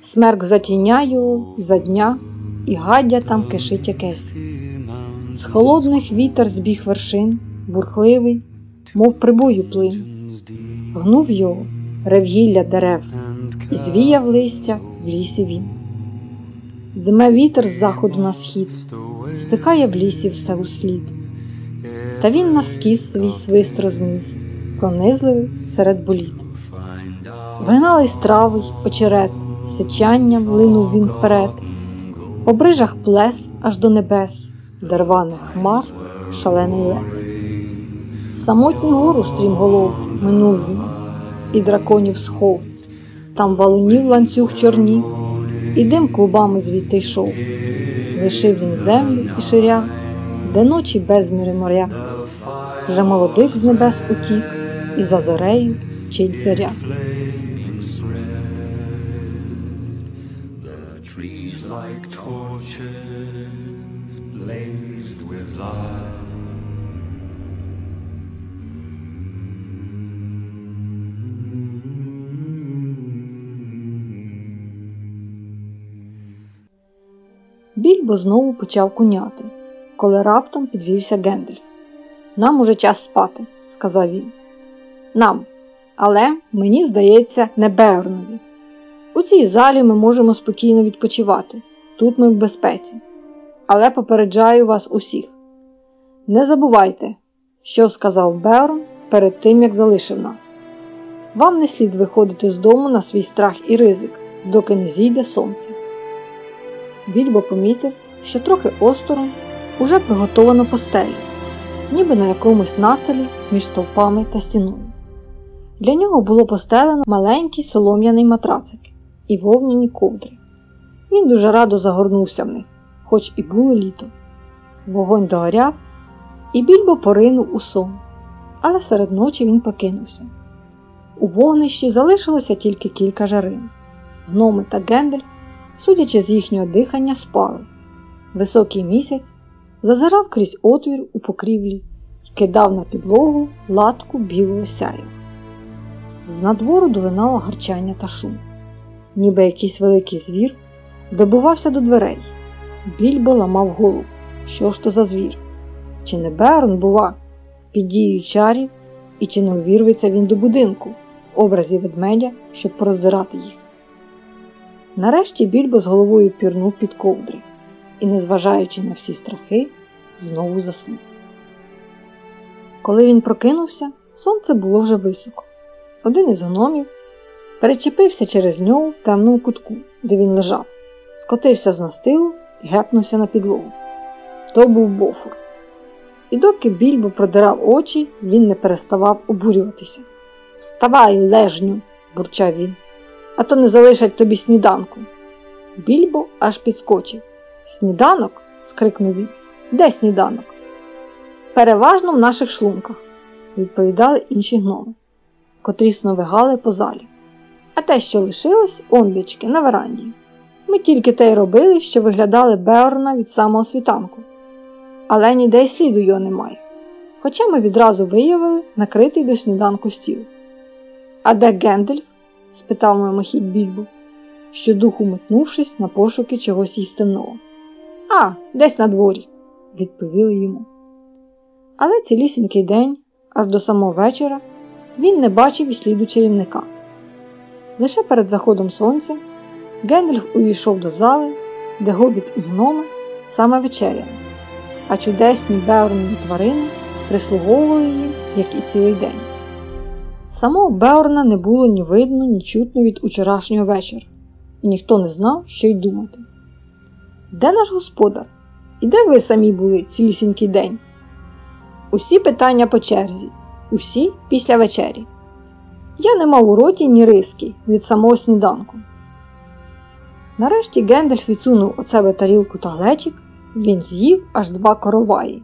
Смерк затіняє його за дня, і гаддя там кишить якесь. З холодних вітер збіг вершин, бурхливий, мов прибою плин, гнув його ревгілля дерев, і звіяв листя в лісі він. Дме вітер з заходу на схід, стихає в лісі все услід. Та він навскіз свій свист розніс, пронизливий серед боліт. Вигнали трави й очерет, сичанням линув він вперед, по брижах плес аж до небес, дерваних хмар шалений лед. Самотню гору стрімголов минув він, і драконів схов, там валунів ланцюг чорнів, і дим клубами звідти йшов. Лишив він землю і ширя, де ночі безміри моря, вже молодих з небес утік, і за зорею чить заря. Більбо знову почав куняти, коли раптом підвівся Гендель. Нам уже час спати, сказав він. Нам, але мені здається, не Беорнові. У цій залі ми можемо спокійно відпочивати. Тут ми в безпеці. Але попереджаю вас усіх. Не забувайте, що сказав Беорн перед тим, як залишив нас. Вам не слід виходити з дому на свій страх і ризик, доки не зійде сонце. Більбо помітив, що трохи осторонь уже приготовано постелю, ніби на якомусь настелі між стовпами та стіною. Для нього було постелено маленький солом'яний матрацик і вовняні ковдри. Він дуже радо загорнувся в них, хоч і було літо. Вогонь догоряв, і більбо поринув у сон, але серед ночі він прокинувся. У вогнищі залишилося тільки кілька жарин. Гноми та Гендель судячи з їхнього дихання, спали. Високий місяць зазирав крізь отвір у покрівлі і кидав на підлогу латку білого сяю. З надвору долинало гарчання та шум, ніби якийсь великий звір добувався до дверей. Більбо ламав голову. Що ж то за звір? Чи не Берн, бува, під дією чарів, і чи не увірветься він до будинку в образі ведмедя, щоб пороздирати їх? Нарешті більбо з головою пірнув під ковдри і, незважаючи на всі страхи, знову заснув. Коли він прокинувся, сонце було вже високо. Один із гномів перечепився через нього в темному кутку, де він лежав, скотився з настилу і гепнувся на підлогу. То був бофур. І доки більбо продирав очі, він не переставав обурюватися. Вставай, лежню, бурчав він а то не залишать тобі сніданку. Більбо аж підскочив. Сніданок? скрикнув він. Де сніданок? Переважно в наших шлунках, відповідали інші гноми, котрі сновигали по залі. А те, що лишилось, ондечки на веранді. Ми тільки те й робили, що виглядали Беорна від самого світанку. Але ніде й сліду його немає. Хоча ми відразу виявили накритий до сніданку стіл. А де Гендельф? спитав мимохідь більбо, щодуху метнувшись на пошуки чогось їстинного. А, десь на дворі», – відповіли йому. Але цілісінький день, аж до самого вечора, він не бачив і сліду чарівника. Лише перед заходом сонця Гендальф увійшов до зали, де гобіт і гноми саме вечеряли, а чудесні беорнові тварини прислуговували їм, як і цілий день. Самого Беорна не було ні видно, ні чутно від учорашнього вечора, і ніхто не знав, що й думати. Де наш господар? І де ви самі були цілісінький день? Усі питання по черзі, усі після вечері. Я не мав у роті ні риски від самого сніданку. Нарешті Гендальф відсунув у себе тарілку та глечик, він з'їв аж два короваї,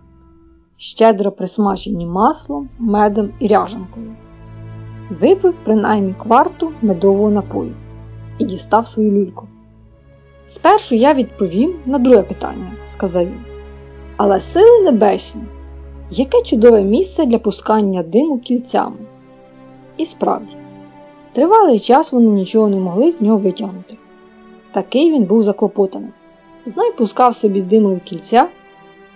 щедро присмачені маслом, медом і ряжанкою. Випив принаймні кварту медового напою і дістав свою люльку. Спершу я відповім на друге питання, сказав він. Але сили небесні, яке чудове місце для пускання диму кільцями. І справді, тривалий час вони нічого не могли з нього витягнути. Такий він був заклопотаний. Знай пускав собі димові кільця,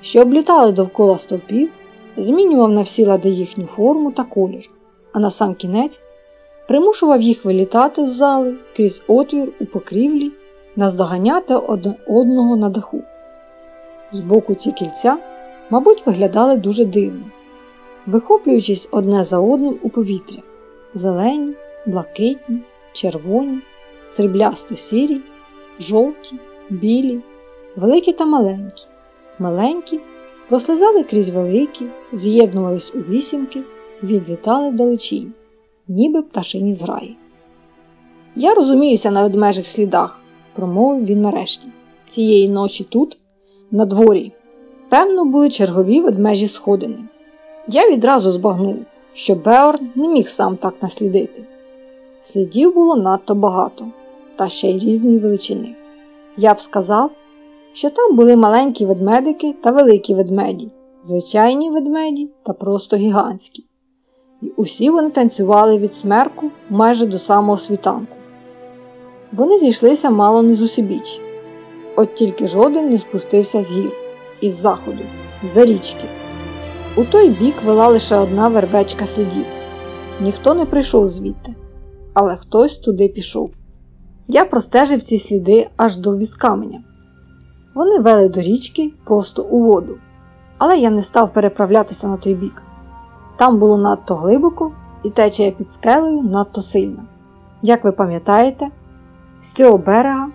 що облітали довкола стовпів, змінював на всі лади їхню форму та колір, а на сам кінець примушував їх вилітати з зали крізь отвір у покрівлі, наздоганяти одного на даху. Збоку ці кільця, мабуть, виглядали дуже дивно, вихоплюючись одне за одним у повітря зелені, блакитні, червоні, сріблясто сірі, жовті, білі, великі та маленькі, маленькі прослизали крізь великі, з'єднувались у вісімки, відлітали вдалечінь, ніби пташині зграї. Я розуміюся на ведмежих слідах, промовив він нарешті. Цієї ночі тут, на дворі, певно, були чергові ведмежі сходини. Я відразу збагнув, що Беорн не міг сам так наслідити. Слідів було надто багато, та ще й різної величини. Я б сказав, що там були маленькі ведмедики та великі ведмеді, звичайні ведмеді та просто гігантські. І усі вони танцювали від смерку майже до самого світанку. Вони зійшлися мало не зусібіч, от тільки жоден не спустився з гір, із заходу, за річки. У той бік вела лише одна вербечка слідів. Ніхто не прийшов звідти, але хтось туди пішов. Я простежив ці сліди аж до візкаменя. Вони вели до річки просто у воду, але я не став переправлятися на той бік. Там було надто глибоко і течія під скелею надто сильна. Як ви пам'ятаєте, з цього берега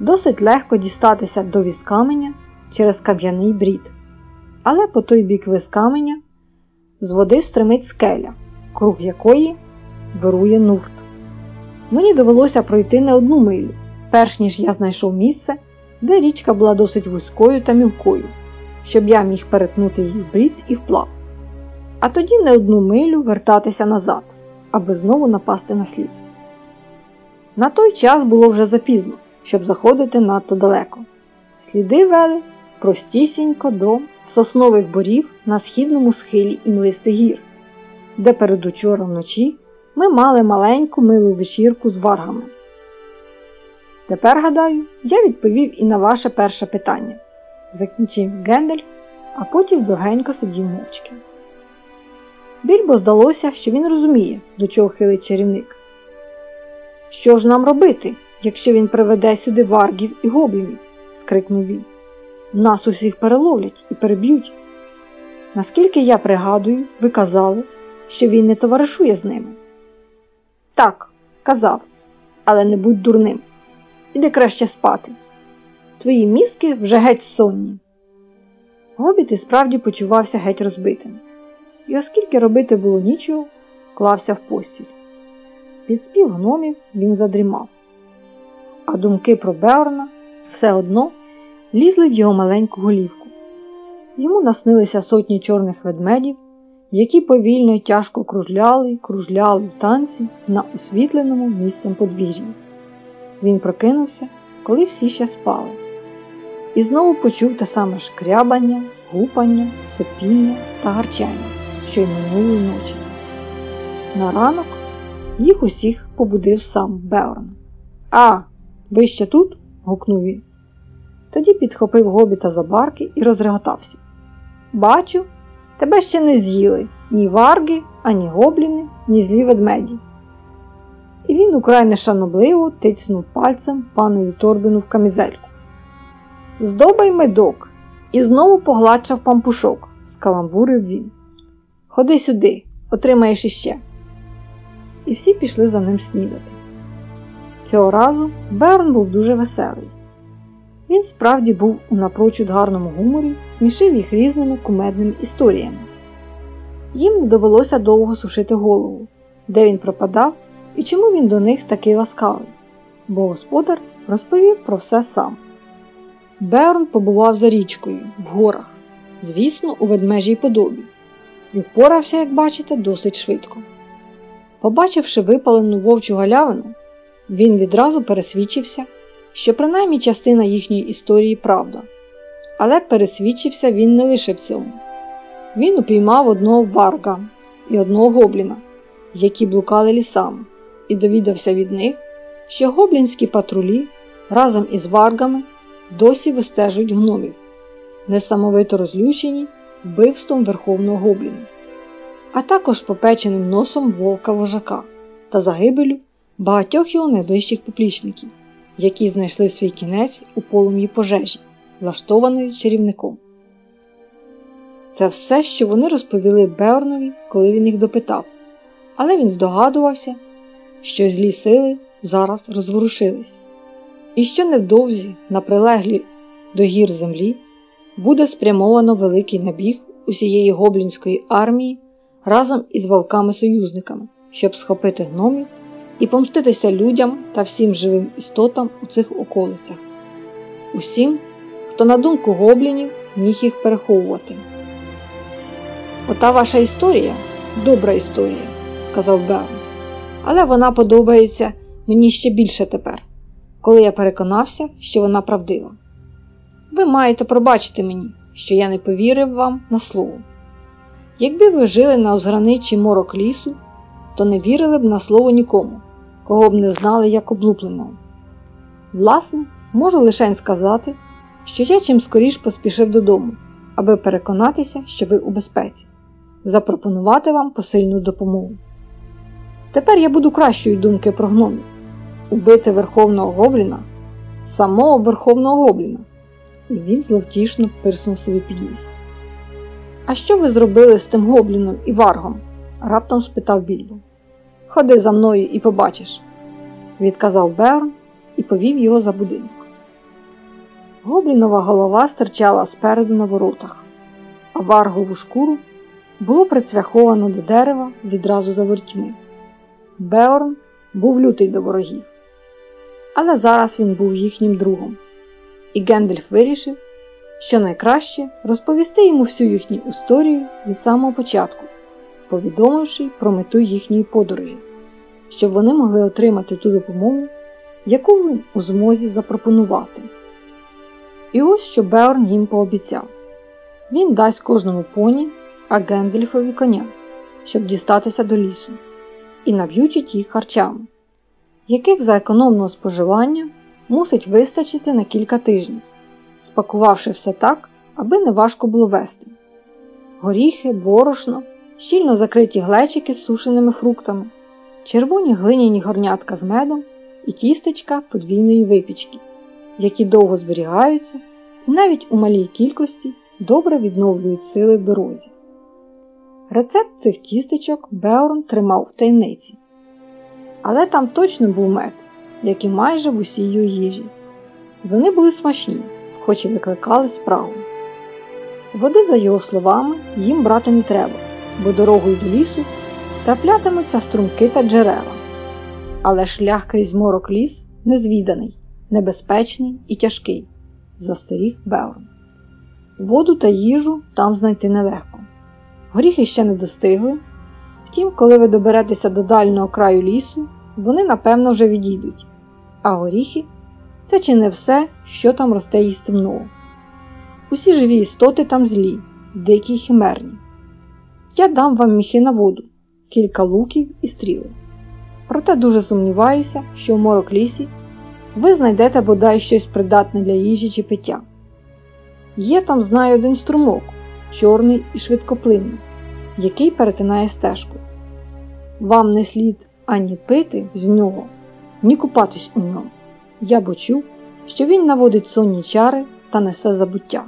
досить легко дістатися до візкаменя через кам'яний брід. Але по той бік вискаменя з води стримить скеля, круг якої вирує нурт. Мені довелося пройти не одну милю, перш ніж я знайшов місце, де річка була досить вузькою та мілкою, щоб я міг перетнути її в брід і вплав. А тоді не одну милю вертатися назад, аби знову напасти на слід. На той час було вже запізно, щоб заходити надто далеко. Сліди вели простісінько до соснових борів на східному схилі імлистих гір, де передучора вночі ми мали маленьку милу вечірку з варгами. Тепер, гадаю, я відповів і на ваше перше питання, закінчив Гендель, а потім довгенько сидів мовчки. Більбо здалося, що він розуміє, до чого хилить чарівник. Що ж нам робити, якщо він приведе сюди варгів і гоблінів? скрикнув він. Нас усіх переловлять і переб'ють. Наскільки я пригадую, ви казали, що він не товаришує з ними. Так, казав, але не будь дурним. Іди краще спати. Твої мізки вже геть сонні. Гобіт і справді почувався геть розбитим, і, оскільки робити було нічого, клався в постіль. Під спів гномів він задрімав, а думки про Беорна все одно лізли в його маленьку голівку. Йому наснилися сотні чорних ведмедів, які повільно й тяжко кружляли й кружляли в танці на освітленому місцем подвір'ї. Він прокинувся, коли всі ще спали, і знову почув те саме шкрябання, гупання, сопіння та гарчання, що й минулої ночі. На ранок їх усіх побудив сам Беорн. А, ви ще тут? гукнув він. Тоді підхопив гобіта за барки і розреготався. Бачу, тебе ще не з'їли ні варги, ані гобліни, ні злі ведмеді. І він украй нешанобливо тицнув пальцем панові торбину в камізельку. Здобай медок і знову погладшав пампушок, скаламбурив він. Ходи сюди, отримаєш іще. І всі пішли за ним снідати. Цього разу Берн був дуже веселий. Він справді був у напрочуд гарному гуморі, смішив їх різними кумедними історіями. Їм не довелося довго сушити голову, де він пропадав і чому він до них такий ласкавий, бо господар розповів про все сам. Берн побував за річкою в горах, звісно, у ведмежій подобі, і впорався, як бачите, досить швидко. Побачивши випалену вовчу галявину, він відразу пересвідчився, що принаймні частина їхньої історії правда. Але пересвідчився він не лише в цьому. Він упіймав одного варга і одного гобліна, які блукали лісами, і довідався від них, що гоблінські патрулі разом із варгами досі вистежують гномів, несамовито розлючені вбивством верховного гобліна, а також попеченим носом вовка вожака та загибелю багатьох його найближчих поплічників, які знайшли свій кінець у полум'ї пожежі, влаштованої чарівником. Це все, що вони розповіли Беорнові, коли він їх допитав, але він здогадувався, що злі сили зараз розворушились, і що невдовзі на прилеглі до гір землі буде спрямовано великий набіг усієї гоблінської армії разом із вовками-союзниками, щоб схопити гномів і помститися людям та всім живим істотам у цих околицях, усім, хто, на думку гоблінів, міг їх переховувати. Ота ваша історія добра історія, сказав Берн, але вона подобається мені ще більше тепер, коли я переконався, що вона правдива. Ви маєте пробачити мені, що я не повірив вам на слово. Якби ви жили на узграничі морок лісу, то не вірили б на слово нікому, кого б не знали як облупленого. Власне, можу лише сказати, що я чим скоріш поспішив додому, аби переконатися, що ви у безпеці, запропонувати вам посильну допомогу. Тепер я буду кращої думки про гномів убити Верховного Гобліна, самого Верховного Гобліна, і він зловтішно впирснув собі під ніс. А що ви зробили з тим гобліном і варгом? раптом спитав Більбо. Ходи за мною і побачиш, відказав Берн і повів його за будинок. Гоблінова голова стирчала спереду на воротах, а варгову шкуру було прицвяховано до дерева відразу за вертьми. Беорн був лютий до ворогів, але зараз він був їхнім другом, і Гендельф вирішив, що найкраще розповісти йому всю їхню історію від самого початку, повідомивши про мету їхньої подорожі, щоб вони могли отримати ту допомогу, яку він у змозі запропонувати. І ось що Беорн їм пообіцяв: він дасть кожному поні, а Гендельфові коня, щоб дістатися до лісу, і нав'ючить їх харчами, яких за економного споживання мусить вистачити на кілька тижнів, спакувавши все так, аби не важко було вести. Горіхи, борошно, щільно закриті глечики з сушеними фруктами, червоні глиняні горнятка з медом і тістечка подвійної випічки, які довго зберігаються і навіть у малій кількості добре відновлюють сили в дорозі. Рецепт цих тістечок Беорн тримав в таємниці. Але там точно був мед, як і майже в усій її їжі. Вони були смачні, хоч і викликали спрагу. Води, за його словами, їм брати не треба, бо дорогою до лісу траплятимуться струмки та джерела. Але шлях крізь морок ліс незвіданий, небезпечний і тяжкий, застеріг Беорн. Воду та їжу там знайти нелегко. Горіхи ще не достигли. Втім, коли ви доберетеся до дальнього краю лісу, вони напевно вже відійдуть. А горіхи це чи не все, що там росте їстивного. Усі живі істоти там злі, дикі й химерні. Я дам вам міхи на воду, кілька луків і стріли. Проте дуже сумніваюся, що в мороклісі ви знайдете бодай щось придатне для їжі чи пиття. Є там, знаю, один струмок, чорний і швидкоплинний, який перетинає стежку. Вам не слід ані пити з нього, ні купатись у ньому. Я бо чув, що він наводить сонні чари та несе забуття.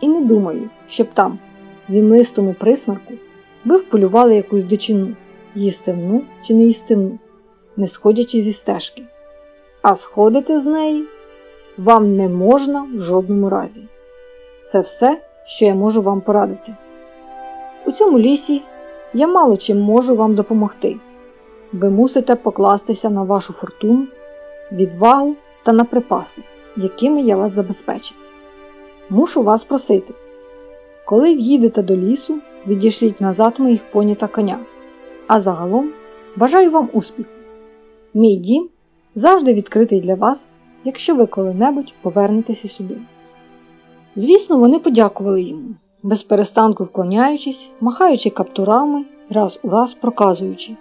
І не думаю, щоб там, в імлистому присмарку, ви вполювали якусь дичину, їстивну чи не їстивну, не сходячи зі стежки. А сходити з неї вам не можна в жодному разі. Це все, що я можу вам порадити. У цьому лісі я мало чим можу вам допомогти. Ви мусите покластися на вашу фортуну, відвагу та на припаси, якими я вас забезпечив. Мушу вас просити. Коли в'їдете до лісу, відійшліть назад моїх поні та коня. А загалом бажаю вам успіху. Мій дім завжди відкритий для вас, якщо ви коли-небудь повернетеся сюди. Звісно, вони подякували йому, без перестанку вклоняючись, махаючи каптурами, раз у раз проказуючи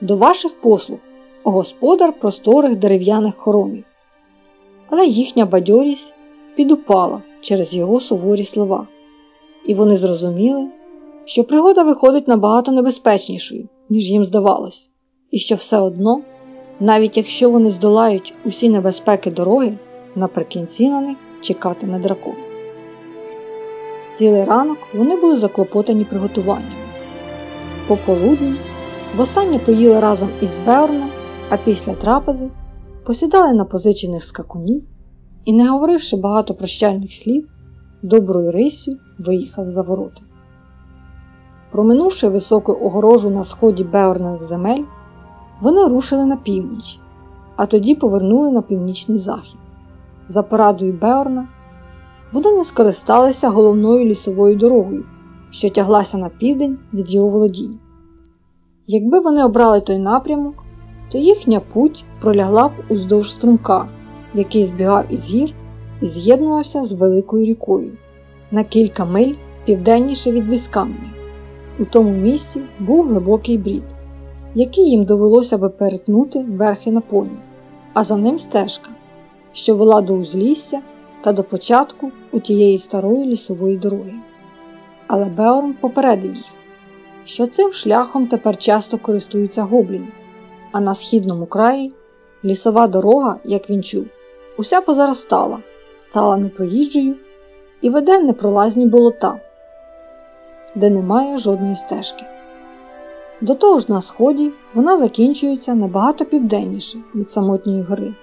до ваших послуг, господар просторих дерев'яних хоромів. Але їхня бадьорість підупала через його суворі слова, і вони зрозуміли, що пригода виходить набагато небезпечнішою, ніж їм здавалось, і що все одно, навіть якщо вони здолають усі небезпеки дороги, наприкінці на них чекатиме дракон. Цілий ранок вони були заклопотані приготуваннями. Пополудні востаннє поїли разом із Беорном, а після трапези посідали на позичених скакунів і, не говоривши багато прощальних слів, доброю рисю виїхали за ворота. Проминувши високу огорожу на сході Беорнових земель, вони рушили на північ, а тоді повернули на північний захід. За порадою Беорна вони не скористалися головною лісовою дорогою, що тяглася на південь від його володінь. Якби вони обрали той напрямок, то їхня путь пролягла б уздовж струмка, який збігав із гір і з'єднувався з великою рікою на кілька миль південніше від Віскамені. У тому місці був глибокий брід, який їм довелося би перетнути верхи на поні, а за ним стежка, що вела до узлісся та до початку у тієї старої лісової дороги. Але Беорн попередив їх, що цим шляхом тепер часто користуються гобліни, а на східному краї лісова дорога, як він чув, уся позаростала, стала непроїжджою і веде в непролазні болота, де немає жодної стежки. До того ж на сході вона закінчується набагато південніше від самотньої гори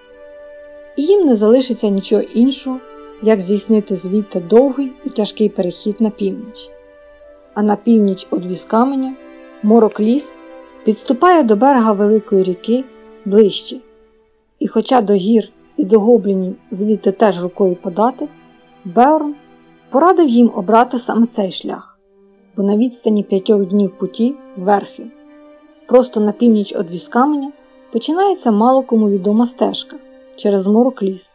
і їм не залишиться нічого іншого, як здійснити звідти довгий і тяжкий перехід на північ. А на північ від Віскаменя морок ліс підступає до берега Великої ріки ближче, і, хоча до гір і до гоблінів звідти теж рукою подати, Беорн порадив їм обрати саме цей шлях, бо на відстані п'ятьох днів путі верхи, просто на північ від Віскаменя починається мало кому відома стежка, через морок ліс,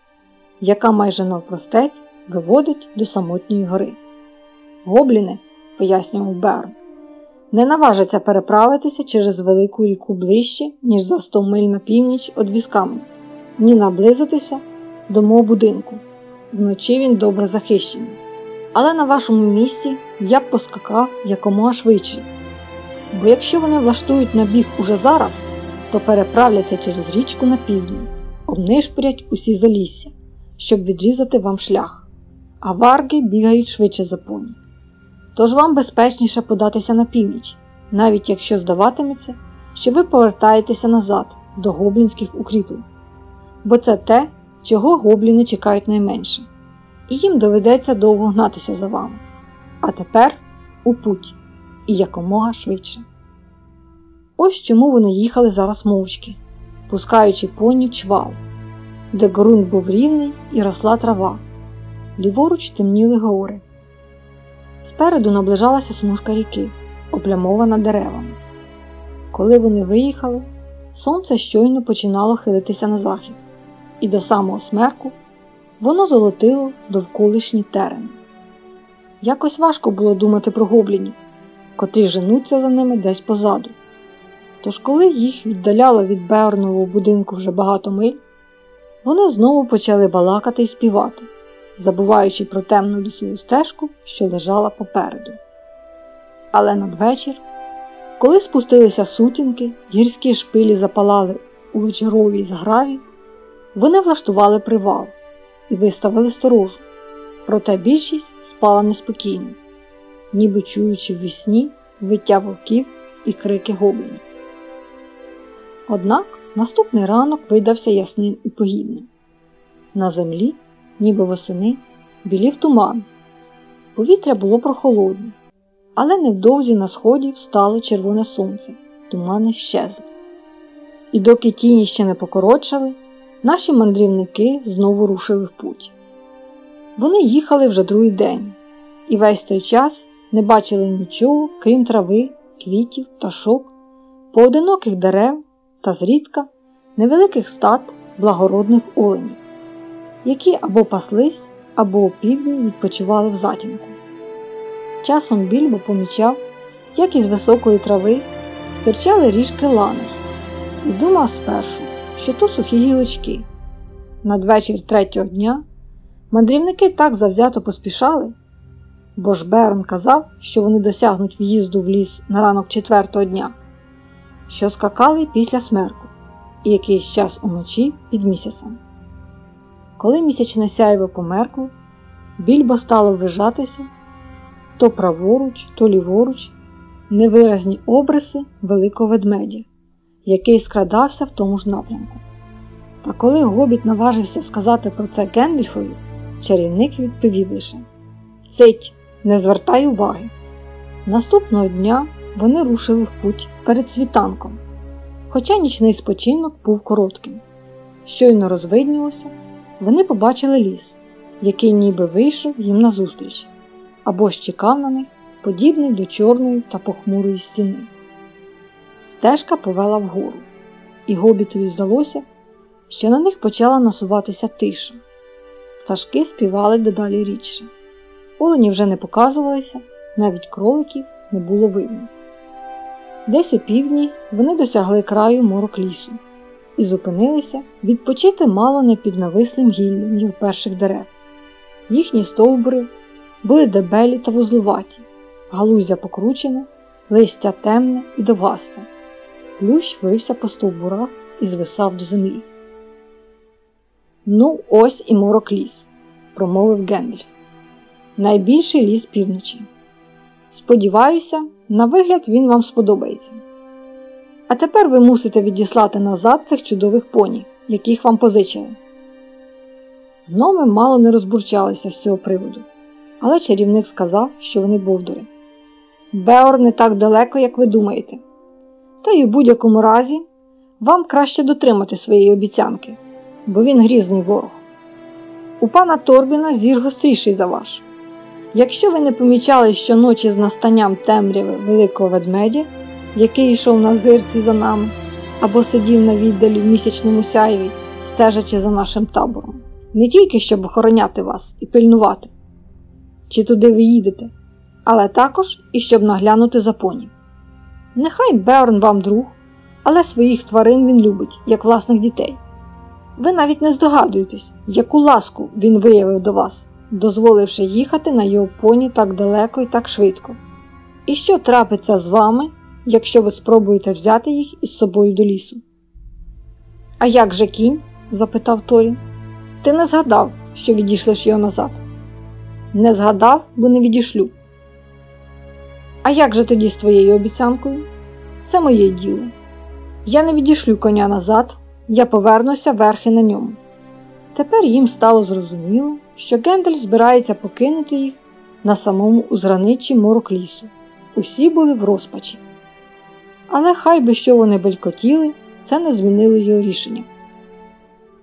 яка майже навпростець виводить до самотньої гори. Гобліни, пояснював Берн, не наважаться переправитися через велику ріку ближче, ніж за 100 миль на північ від візками, ні наблизитися до мого будинку. Вночі він добре захищений. Але на вашому місці я б поскакав якомога швидше. Бо якщо вони влаштують набіг уже зараз, то переправляться через річку на південь обнишпорять усі залісся, щоб відрізати вам шлях, а варги бігають швидше за поні. Тож вам безпечніше податися на північ, навіть якщо здаватиметься, що ви повертаєтеся назад до гоблінських укріплень, бо це те, чого гобліни чекають найменше, і їм доведеться довго гнатися за вами. А тепер у путь і якомога швидше. Ось чому вони їхали зараз мовчки, пускаючи поні чвал, де ґрунт був рівний і росла трава. Ліворуч темніли гори, Спереду наближалася смужка ріки, оплямована деревами. Коли вони виїхали, сонце щойно починало хилитися на захід, і до самого смерку воно золотило довколишні терени. Якось важко було думати про гоблінів, котрі женуться за ними десь позаду. Тож, коли їх віддаляло від Беорнового будинку вже багато миль, вони знову почали балакати і співати, забуваючи про темну лісову стежку, що лежала попереду. Але надвечір, коли спустилися сутінки, гірські шпилі запалали у вечоровій зграві, вони влаштували привал і виставили сторожу, проте більшість спала неспокійно, ніби чуючи в вісні виття вовків і крики гоблінів. Однак наступний ранок видався ясним і погідним. На землі, ніби восени, білів туман. Повітря було прохолодне, але невдовзі на сході встало червоне сонце, тумани щезли. І доки тіні ще не покорочили, наші мандрівники знову рушили в путь. Вони їхали вже другий день, і весь той час не бачили нічого, крім трави, квітів, пташок, поодиноких дерев та зрідка невеликих стад благородних оленів, які або паслись, або опівдні відпочивали в затінку. Часом більбо помічав, як із високої трави стирчали ріжки лани, і думав спершу, що то сухі гілочки. Надвечір третього дня мандрівники так завзято поспішали, бо ж Берн казав, що вони досягнуть в'їзду в ліс на ранок четвертого дня, що скакали після смерку і якийсь час уночі під місяцем. Коли місячне сяйво померкло, більбо стало ввижатися то праворуч, то ліворуч, невиразні обриси великого ведмедя, який скрадався в тому ж напрямку. Та коли гобіт наважився сказати про це Гендельфові, чарівник відповів лише Цить, не звертай уваги. Наступного дня вони рушили в путь перед світанком, хоча нічний спочинок був коротким. Щойно розвиднілося, вони побачили ліс, який ніби вийшов їм назустріч, або ж чекав на них, подібний до чорної та похмурої стіни. Стежка повела вгору, і гобітові здалося, що на них почала насуватися тиша. Пташки співали дедалі рідше. Олені вже не показувалися, навіть кроликів не було видно. Десь у півдні вони досягли краю морок лісу і зупинилися відпочити мало не під навислим гіллям його перших дерев. Їхні стовбури були дебелі та вузлуваті, галузя покручена, листя темне і довгасте. Плющ вився по стовбурах і звисав до землі. Ну, ось і морок ліс, промовив Гендель. Найбільший ліс півночі. Сподіваюся, на вигляд він вам сподобається. А тепер ви мусите відіслати назад цих чудових поні, яких вам позичили. Гноми мало не розбурчалися з цього приводу, але чарівник сказав, що вони бовдури. Беор не так далеко, як ви думаєте. Та й у будь-якому разі вам краще дотримати своєї обіцянки, бо він грізний ворог. У пана Торбіна зір гостріший за ваш. Якщо ви не помічали щоночі з настанням темряви великого ведмедя, який йшов на зирці за нами, або сидів на віддалі в місячному сяйві, стежачи за нашим табором, не тільки щоб охороняти вас і пильнувати, чи туди ви їдете, але також і щоб наглянути за поні. Нехай Берн вам друг, але своїх тварин він любить, як власних дітей. Ви навіть не здогадуєтесь, яку ласку він виявив до вас дозволивши їхати на його поні так далеко і так швидко. І що трапиться з вами, якщо ви спробуєте взяти їх із собою до лісу? А як же кінь? запитав Торін. Ти не згадав, що відійшлеш його назад? Не згадав, бо не відішлю. А як же тоді з твоєю обіцянкою? Це моє діло. Я не відішлю коня назад, я повернуся верхи на ньому. Тепер їм стало зрозуміло, що Гендель збирається покинути їх на самому узраничі морок лісу. Усі були в розпачі. Але хай би що вони белькотіли, це не змінило його рішення.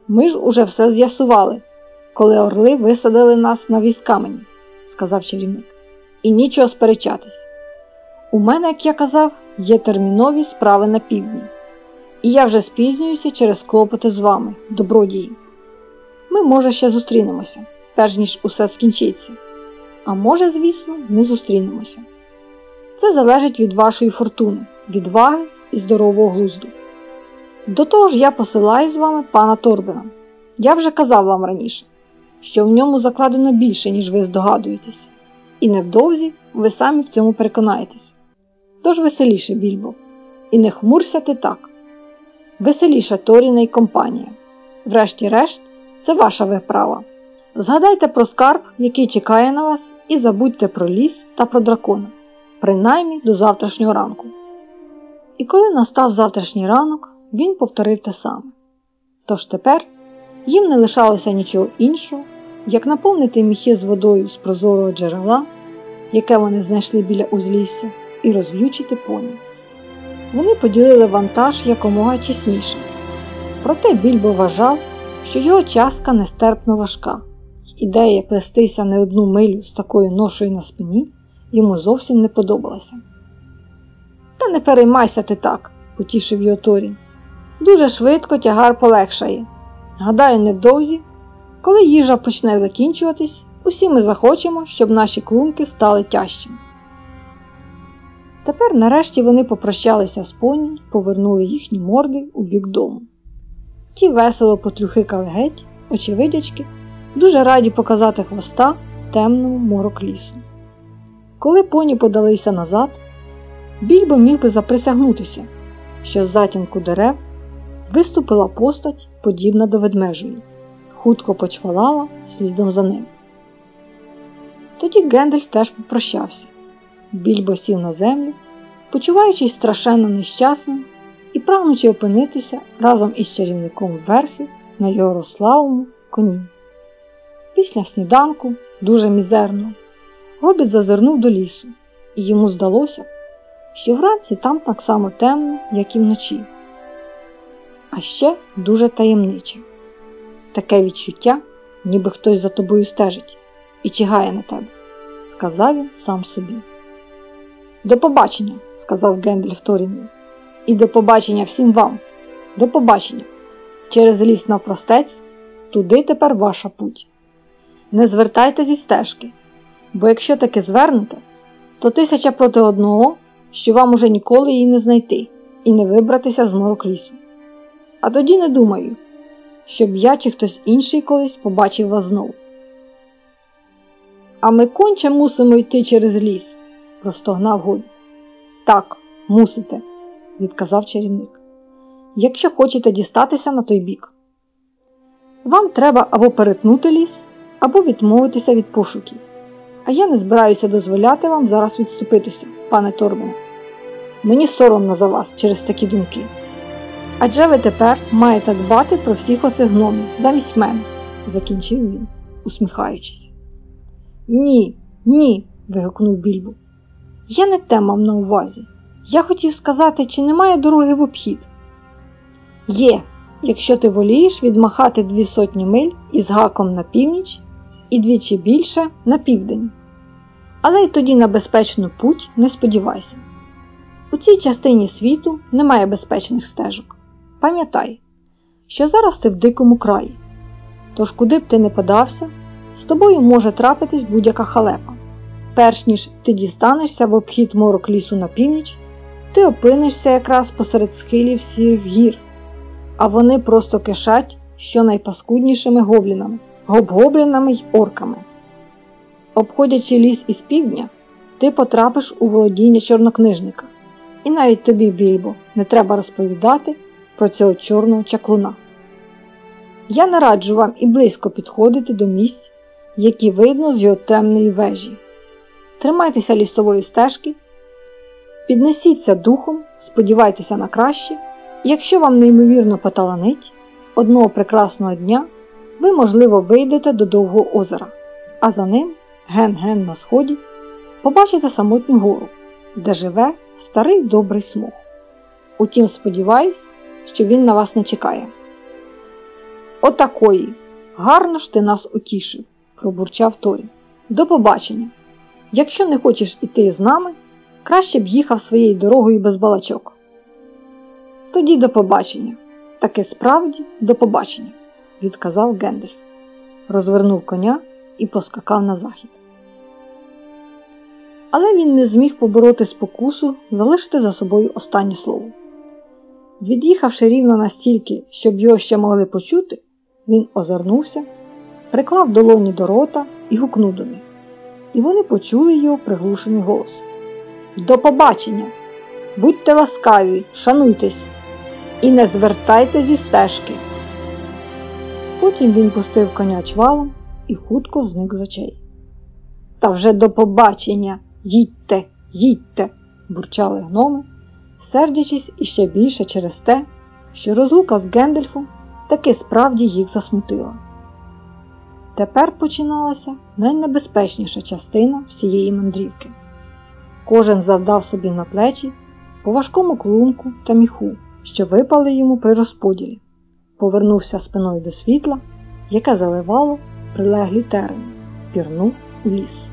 Ми ж уже все з'ясували, коли орли висадили нас на візкамені, сказав чарівник. і нічого сперечатись. У мене, як я казав, є термінові справи на півдні, і я вже спізнююся через клопоти з вами, добродії. Ми, може, ще зустрінемося, перш ніж усе скінчиться. А може, звісно, не зустрінемося. Це залежить від вашої фортуни, відваги і здорового глузду. До того ж, я посилаю з вами пана Торбена. Я вже казав вам раніше, що в ньому закладено більше, ніж ви здогадуєтесь, і невдовзі ви самі в цьому переконаєтесь. Тож веселіше, більбо, і не хмурся ти так. Веселіша Торіна й компанія. Врешті-решт, це ваша виправа. Згадайте про скарб, який чекає на вас, і забудьте про ліс та про дракона, принаймні до завтрашнього ранку. І коли настав завтрашній ранок, він повторив те саме. Тож тепер їм не лишалося нічого іншого, як наповнити міхи з водою з прозорого джерела, яке вони знайшли біля узлісся, і розв'ючити поні. Вони поділили вантаж якомога чесніше. Проте Більбо вважав, що його частка нестерпно важка, ідея плестися не одну милю з такою ношою на спині йому зовсім не подобалася. Та не переймайся ти так, потішив його Торін. Дуже швидко тягар полегшає. Гадаю, невдовзі, коли їжа почне закінчуватись, усі ми захочемо, щоб наші клунки стали тяжчими. Тепер нарешті вони попрощалися з поні повернули їхні морди у бік дому. Ті весело потрюхикали геть, очевидячки, дуже раді показати хвоста темному морок лісу. Коли поні подалися назад, більбо міг би заприсягнутися, що з затінку дерев виступила постать, подібна до ведмежої, хутко почвалала слідом за ним. Тоді Гендель теж попрощався. Більбо сів на землю, почуваючись страшенно нещасним і прагнучи опинитися разом із чарівником верхи на його рославому коні. Після сніданку, дуже мізерно, гобіт зазирнув до лісу, і йому здалося, що вранці там так само темно, як і вночі. А ще дуже таємниче. Таке відчуття, ніби хтось за тобою стежить і чигає на тебе, сказав він сам собі. До побачення, сказав Гендель Торіну. І до побачення всім вам. До побачення. Через ліс навпростець, туди тепер ваша путь. Не звертайте зі стежки, бо якщо таки звернете, то тисяча проти одного, що вам уже ніколи її не знайти і не вибратися з морок лісу. А тоді не думаю, щоб я чи хтось інший колись побачив вас знову. А ми конче мусимо йти через ліс, простогнав Гобіт. Так, мусите, відказав чарівник. Якщо хочете дістатися на той бік. Вам треба або перетнути ліс, або відмовитися від пошуків. А я не збираюся дозволяти вам зараз відступитися, пане Торбене. Мені соромно за вас через такі думки. Адже ви тепер маєте дбати про всіх оцих гномів замість мене, закінчив він, усміхаючись. Ні, ні. вигукнув більбу. Я не те мав на увазі. Я хотів сказати, чи немає дороги в обхід. Є, якщо ти волієш відмахати дві сотні миль із гаком на північ і двічі більше на південь. Але й тоді на безпечну путь не сподівайся. У цій частині світу немає безпечних стежок. Пам'ятай, що зараз ти в дикому краї. Тож, куди б ти не подався, з тобою може трапитись будь-яка халепа. Перш ніж ти дістанешся в обхід морок лісу на північ, ти опинишся якраз посеред схилів сірих гір, а вони просто кишать що найпаскуднішими гоблінами, гобгоблінами й орками. Обходячи ліс із півдня, ти потрапиш у володіння чорнокнижника, і навіть тобі, більбо, не треба розповідати про цього чорного чаклуна. Я не раджу вам і близько підходити до місць, які видно з його темної вежі. Тримайтеся лісової стежки, піднесіться духом, сподівайтеся на краще, і якщо вам неймовірно поталанить, одного прекрасного дня ви, можливо, вийдете до довгого озера, а за ним, ген-ген на сході, побачите самотню гору, де живе старий добрий смуг. Утім, сподіваюсь, що він на вас не чекає. Отакої. Гарно ж ти нас утішив, пробурчав Торі. До побачення. якщо не хочеш іти з нами, краще б їхав своєю дорогою без балачок. Тоді до побачення, таки справді до побачення, відказав Гендальф, розвернув коня і поскакав на захід. Але він не зміг побороти спокусу залишити за собою останнє слово. Від'їхавши рівно настільки, щоб його ще могли почути, він озирнувся, приклав долоні до рота і гукнув до них. І вони почули його приглушений голос. До побачення! Будьте ласкаві, шануйтесь і не звертайте зі стежки. Потім він пустив коня чвалом і хутко зник з очей. Та вже до побачення, їдьте, їдьте, бурчали гноми, сердячись іще більше через те, що розлука з Гендельфом таки справді їх засмутила. Тепер починалася найнебезпечніша частина всієї мандрівки. Кожен завдав собі на плечі по важкому клунку та міху, що випали йому при розподілі, повернувся спиною до світла, яке заливало прилеглі терени, пірнув у ліс.